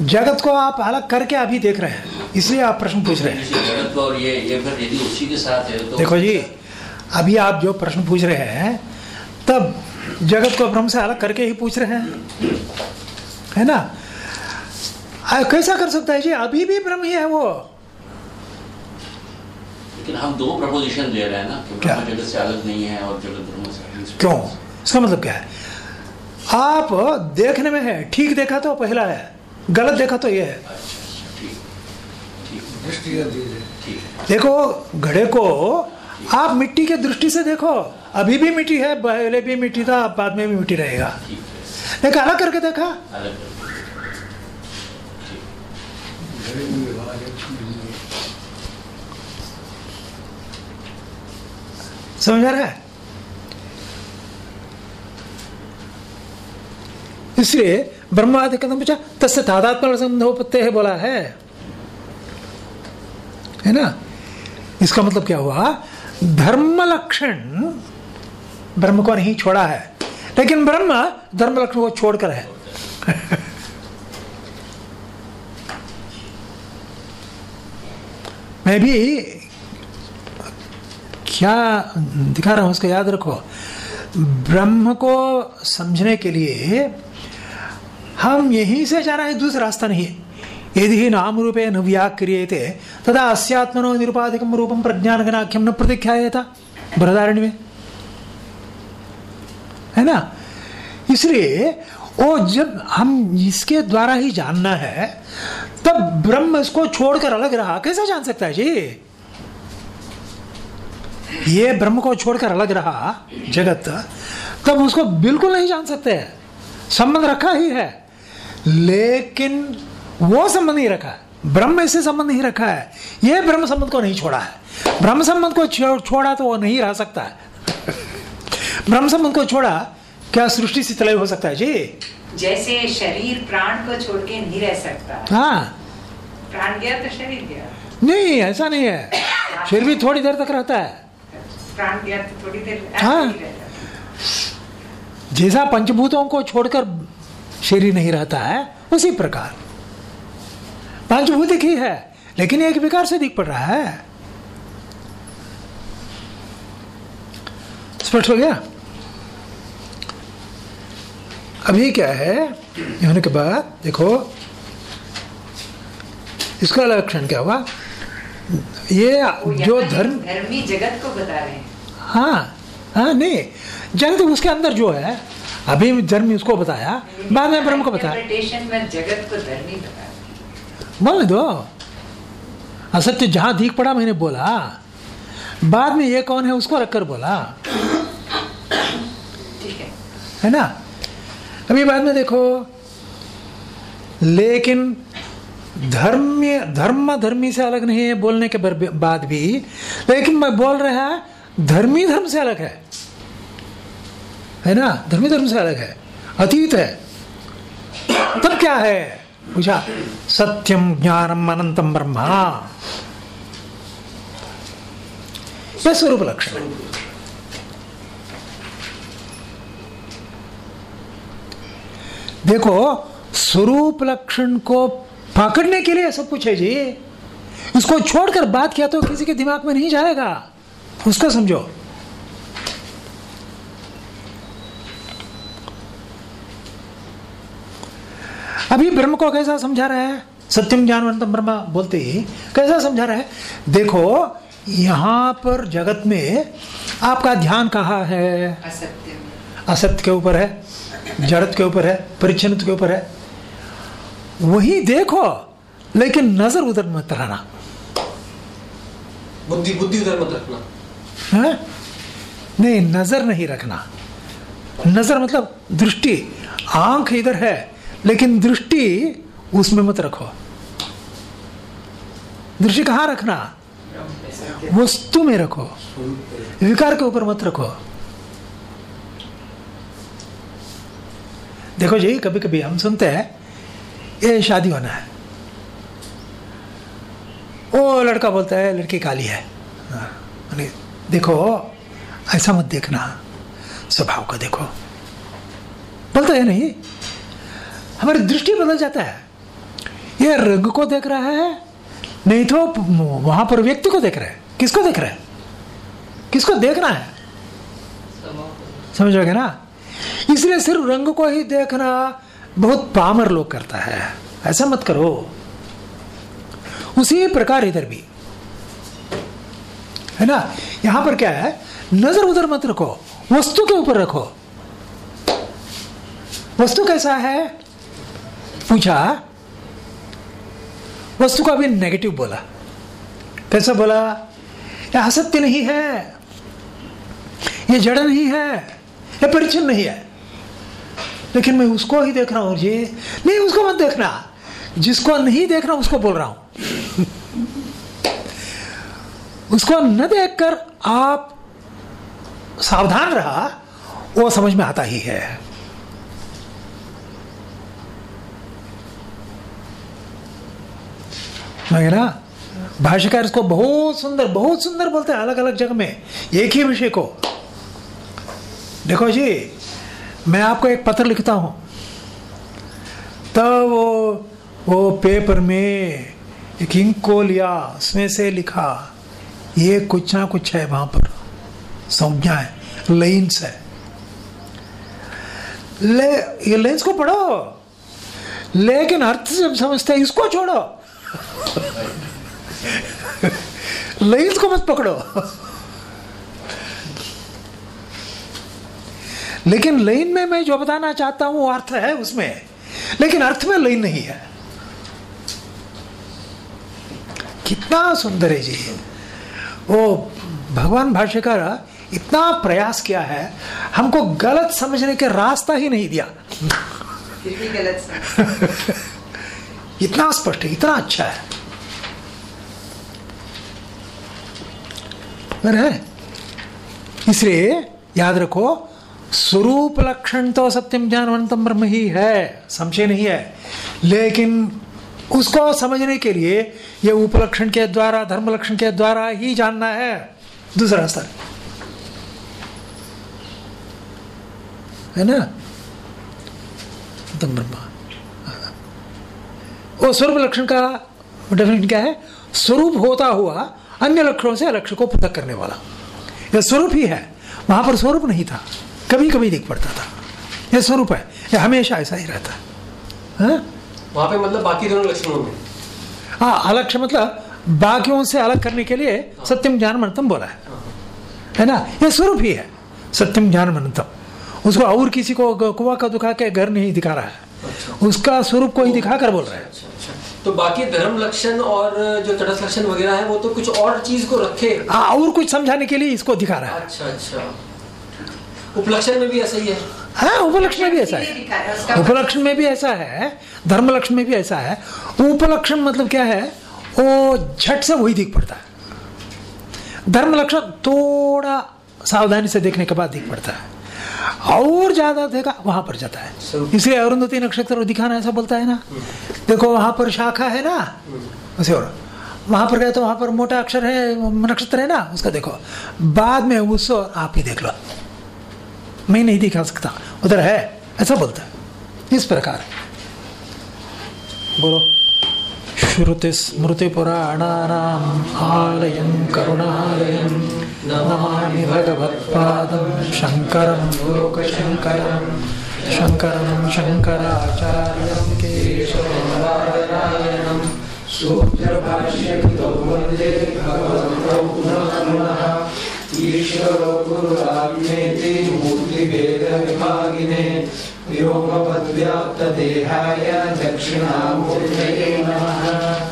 जगत को आप अलग करके अभी देख रहे हैं इसलिए आप प्रश्न पूछ रहे हैं। जगत और ये ये फिर यदि उसी के साथ है तो देखो जी अभी आप जो प्रश्न पूछ रहे हैं तब जगत को ब्रह्म से अलग करके ही पूछ रहे हैं। है ना? आ, कैसा कर सकता है जी? अभी भी ब्रह्म ही है वो। लेकिन हम दो प्रपोजिशन ले रहे हैं ना कि क्या? ब्रह्म जगत से अलग नहीं है और जगत ब्रह्म से अलग क्यों? इसका मतलब क्या है? आप देखने में है ठीक देखा तो पहला है गलत देखा तो ये है। अच्छा अच्छा देखो घड़े को आप मिट्टी के दृष्टि से देखो। अभी भी मिट्टी है, पहले भी मिट्टी था बाद में भी मिट्टी रहेगा। लेकिन अलग करके देखा? समझ आ रहा है? इसलिए ब्रह्मादि कदम पूछा, तस्य तादात्म संबंधोपत्ते है बोला है। है ना? इसका मतलब क्या हुआ? धर्म लक्षण ब्रह्म को नहीं छोड़ा है। लेकिन ब्रह्म धर्म लक्षण को छोड़कर है। मैं भी क्या दिखा रहा हूँ उसको याद रखो। ब्रह्म को समझने के लिए हम यहीं से जा रहे हैं, दूसरा रास्ता नहीं है। यदि ही नाम रूपे न व्याक्रियते, तदा अस्यात्मनो निरुपाधिकम रूपम प्रज्ञान गणाख्यम न प्रतिख्यायता। बृहदारण्य में है ना? इसलिए वो जब हम इसके द्वारा ही जानना है, तब ब्रह्म इसको छोड़कर अलग रहा। कैसे जान सकता है जी? ये ब्रह्म को छोड़कर अलग रहा जगत, तब उसको बिल्कुल नहीं जान सकते। संबंध रखा ही है। लेकिन वो संबंध नहीं रखा। ब्रह्म इससे संबंध नहीं रखा है। ये ब्रह्म संबंध को नहीं छोड़ा है। ब्रह्म संबंध को छोड़ा तो वो नहीं रह सकता। है ब्रह्म संबंध को छोड़ा क्या सृष्टि से तलय हो सकता है? जी। जैसे शरीर प्राण को छोड़ के नहीं रह सकता। हाँ। प्राण गया तो शरीर गया। नहीं ऐसा नहीं है। फिर भी थोड़ी देर तक रहता है। प्राण गया तो थोड़ी देर हाँ। जैसा पंचभूतों को छोड़कर शरीर नहीं रहता है उसी प्रकार। पंचभूतिक ही है लेकिन एक विकार से दिख पड़ रहा है। स्पष्ट हो गया? अभी क्या है? ये होने के बाद देखो इसका लक्षण क्या हुआ? ये जो धर्म धर्मी जगत को बता रहे हैं। हाँ हाँ नहीं जगत उसके अंदर जो है अभी धर्म उसको बताया बाद में ब्रह्म को बताया। जगत को धर्मी। बोलने दो असत्य जहाँ दीख पड़ा मैंने बोला बाद में ये कौन है उसको रखकर बोला है है ना? अभी बाद में देखो, लेकिन धर्म धर्म धर्मी से अलग नहीं है, बोलने के बाद भी। लेकिन मैं बोल रहा है धर्मी धर्म से अलग है। है ना? धर्मी धर्म से अलग है। अतीत है। तब क्या है? पूछा, सत्यम ज्ञानम अनंतम ब्रह्मा। यह स्वरूप लक्षण देखो स्वरूप लक्षण को पकड़ने के लिए सब कुछ है जी। इसको छोड़कर बात किया तो किसी के दिमाग में नहीं जाएगा। उसको समझो। अभी ब्रह्म को कैसा समझा रहा है? सत्यम ज्ञानवंतम ब्रह्म बोलते ही कैसा समझा रहा है? देखो यहाँ पर जगत में आपका ध्यान कहाँ है? असत्य असत्य के ऊपर है। जड़त के ऊपर है परिच्छन के ऊपर है। वही देखो लेकिन नज़र उधर मत रहना बुद्धि बुद्धि उधर मत रखना। है? नहीं नज़र नहीं रखना। नज़र मतलब दृष्टि। आँख इधर है लेकिन दृष्टि उसमें मत रखो। दृष्टि कहाँ रखना? वस्तु में रखो। विकार के ऊपर मत रखो। देखो जी कभी कभी हम सुनते हैं ये शादी होना है। वो लड़का बोलता है लड़की काली है। हाँ, देखो ऐसा मत देखना स्वभाव को देखो। बोलता है नहीं हमारी दृष्टि बदल जाता है। ये रंग को देख रहा है नहीं तो वहाँ पर व्यक्ति को देख रहा है। किसको देख रहा है? किसको देखना है? समझोगे ना? इसलिए सिर्फ़ रंग को ही देखना बहुत पामर लोग करता है। ऐसा मत करो। उसी प्रकार इधर भी। है ना? यहाँ पर क्या है? नज़र उधर मत रखो। वस्तु के ऊपर रखो। वस्तु कैसा है? पूछा। वस्तु का भी नेगेटिव बोला। कैसा बोला? यह असत्य नहीं है। ये जड़ नहीं है। ये परिचन्न नहीं है। लेकिन मैं उसको ही देख रहा हूँ, जी। नहीं, उसको मत देखना। जिसको नहीं देख रहा उसको बोल रहा हूँ। उसको न देखकर आप सावधान रहा, वो समझ में आता ही है। ना? भाष्यकार इसको बहुत सुंदर बहुत सुंदर बोलते हैं अलग अलग जगह में। एक ही विषय को देखो जी, मैं आपको एक पत्र लिखता हूँ। तो वो वो पेपर में एक इंक को लिया, उसमें से लिखा, ये कुछ ना कुछ है वहाँ पर। संज्ञा है लाइन्स है। ले, ये लाइन्स को पढ़ो। लेकिन अर्थ जब समझते हैं, इसको छोड़ो। लाइन्स को मत पकड़ो। लेकिन लाइन में मैं जो बताना चाहता हूँ वो अर्थ है उसमें। लेकिन अर्थ में लाइन नहीं है। कितना सुंदर है जी। वो भगवान भाष्यकार इतना प्रयास किया है हमको गलत समझने के रास्ता ही नहीं दिया। गलत इतना स्पष्ट है इतना अच्छा है। है। इसलिए याद रखो स्वरूप लक्षण तो सत्यम ज्ञानवंतम ब्रह्म ही है, संशय नहीं है। लेकिन उसको समझने के लिए यह उपलक्षण के द्वारा, धर्म लक्षण के द्वारा ही जानना है। दूसरा स्तर। है ना? तम वो स्वरूप लक्षण का डेफिनेशन क्या है? स्वरूप होता हुआ अन्य लक्षणों से लक्ष्य को पृथक करने वाला। यह स्वरूप ही है, वहाँ पर स्वरूप नहीं था। कभी कभी दिख पड़ता था। यह स्वरूप है यह हमेशा ऐसा ही रहता है। हाँ? वहाँ पे मतलब बाकी दोनों लक्षणों में? हाँ अलक्ष्य मतलब बाकियों से अलग करने के लिए सत्यम ज्ञान मनतम बोला है। है ना? यह स्वरूप ही है सत्यम ज्ञान मनतम। उसको और किसी को कुआ का दुखा के घर नहीं दिखा रहा है। अच्छा। उसका स्वरूप को ही दिखाकर बोल रहा है। अच्छा अच्छा। तो बाकी धर्म लक्षण और जो तटस्थ लक्षण वगैरह है वो तो कुछ और चीज़ को रखे। हाँ और कुछ समझाने के लिए इसको दिखा रहा है। अच्छा अच्छा। उपलक्षण में भी ऐसा ही है। हाँ उपलक्षण में भी ऐसा है। है उपलक्षण में भी ऐसा है धर्म लक्षण में भी ऐसा है। उपलक्षण मतलब क्या है? वो झट से वही दिख पड़ता है। धर्म लक्षण थोड़ा सावधानी से देखने के बाद दिख पड़ता है। और ज़्यादा देखा वहाँ पर जाता है। इसलिए अरुंधति नक्षत्र दिखाना ऐसा बोलता है ना। देखो वहाँ पर शाखा है ना। उसे और वहाँ पर गए तो वहाँ पर मोटा अक्षर है नक्षत्र है ना। उसका देखो बाद में उसको आप ही देख लो। मैं नहीं दिखा सकता। उधर है, ऐसा बोलता है। इस प्रकार। बोलो। श्रुति स्मृति पुराणानाम आलयं करुणालयं नमामि भगवत्पादं शङ्करं लोकशङ्करं शङ्करं शङ्कराचार्यं केशवनारायणं सूत्रभाष्यकृतो वंदे भगवन्तौ ेदविभागिने व्योमपद्व्याप्तदेहाय दक्षिणामूर्तये नमः।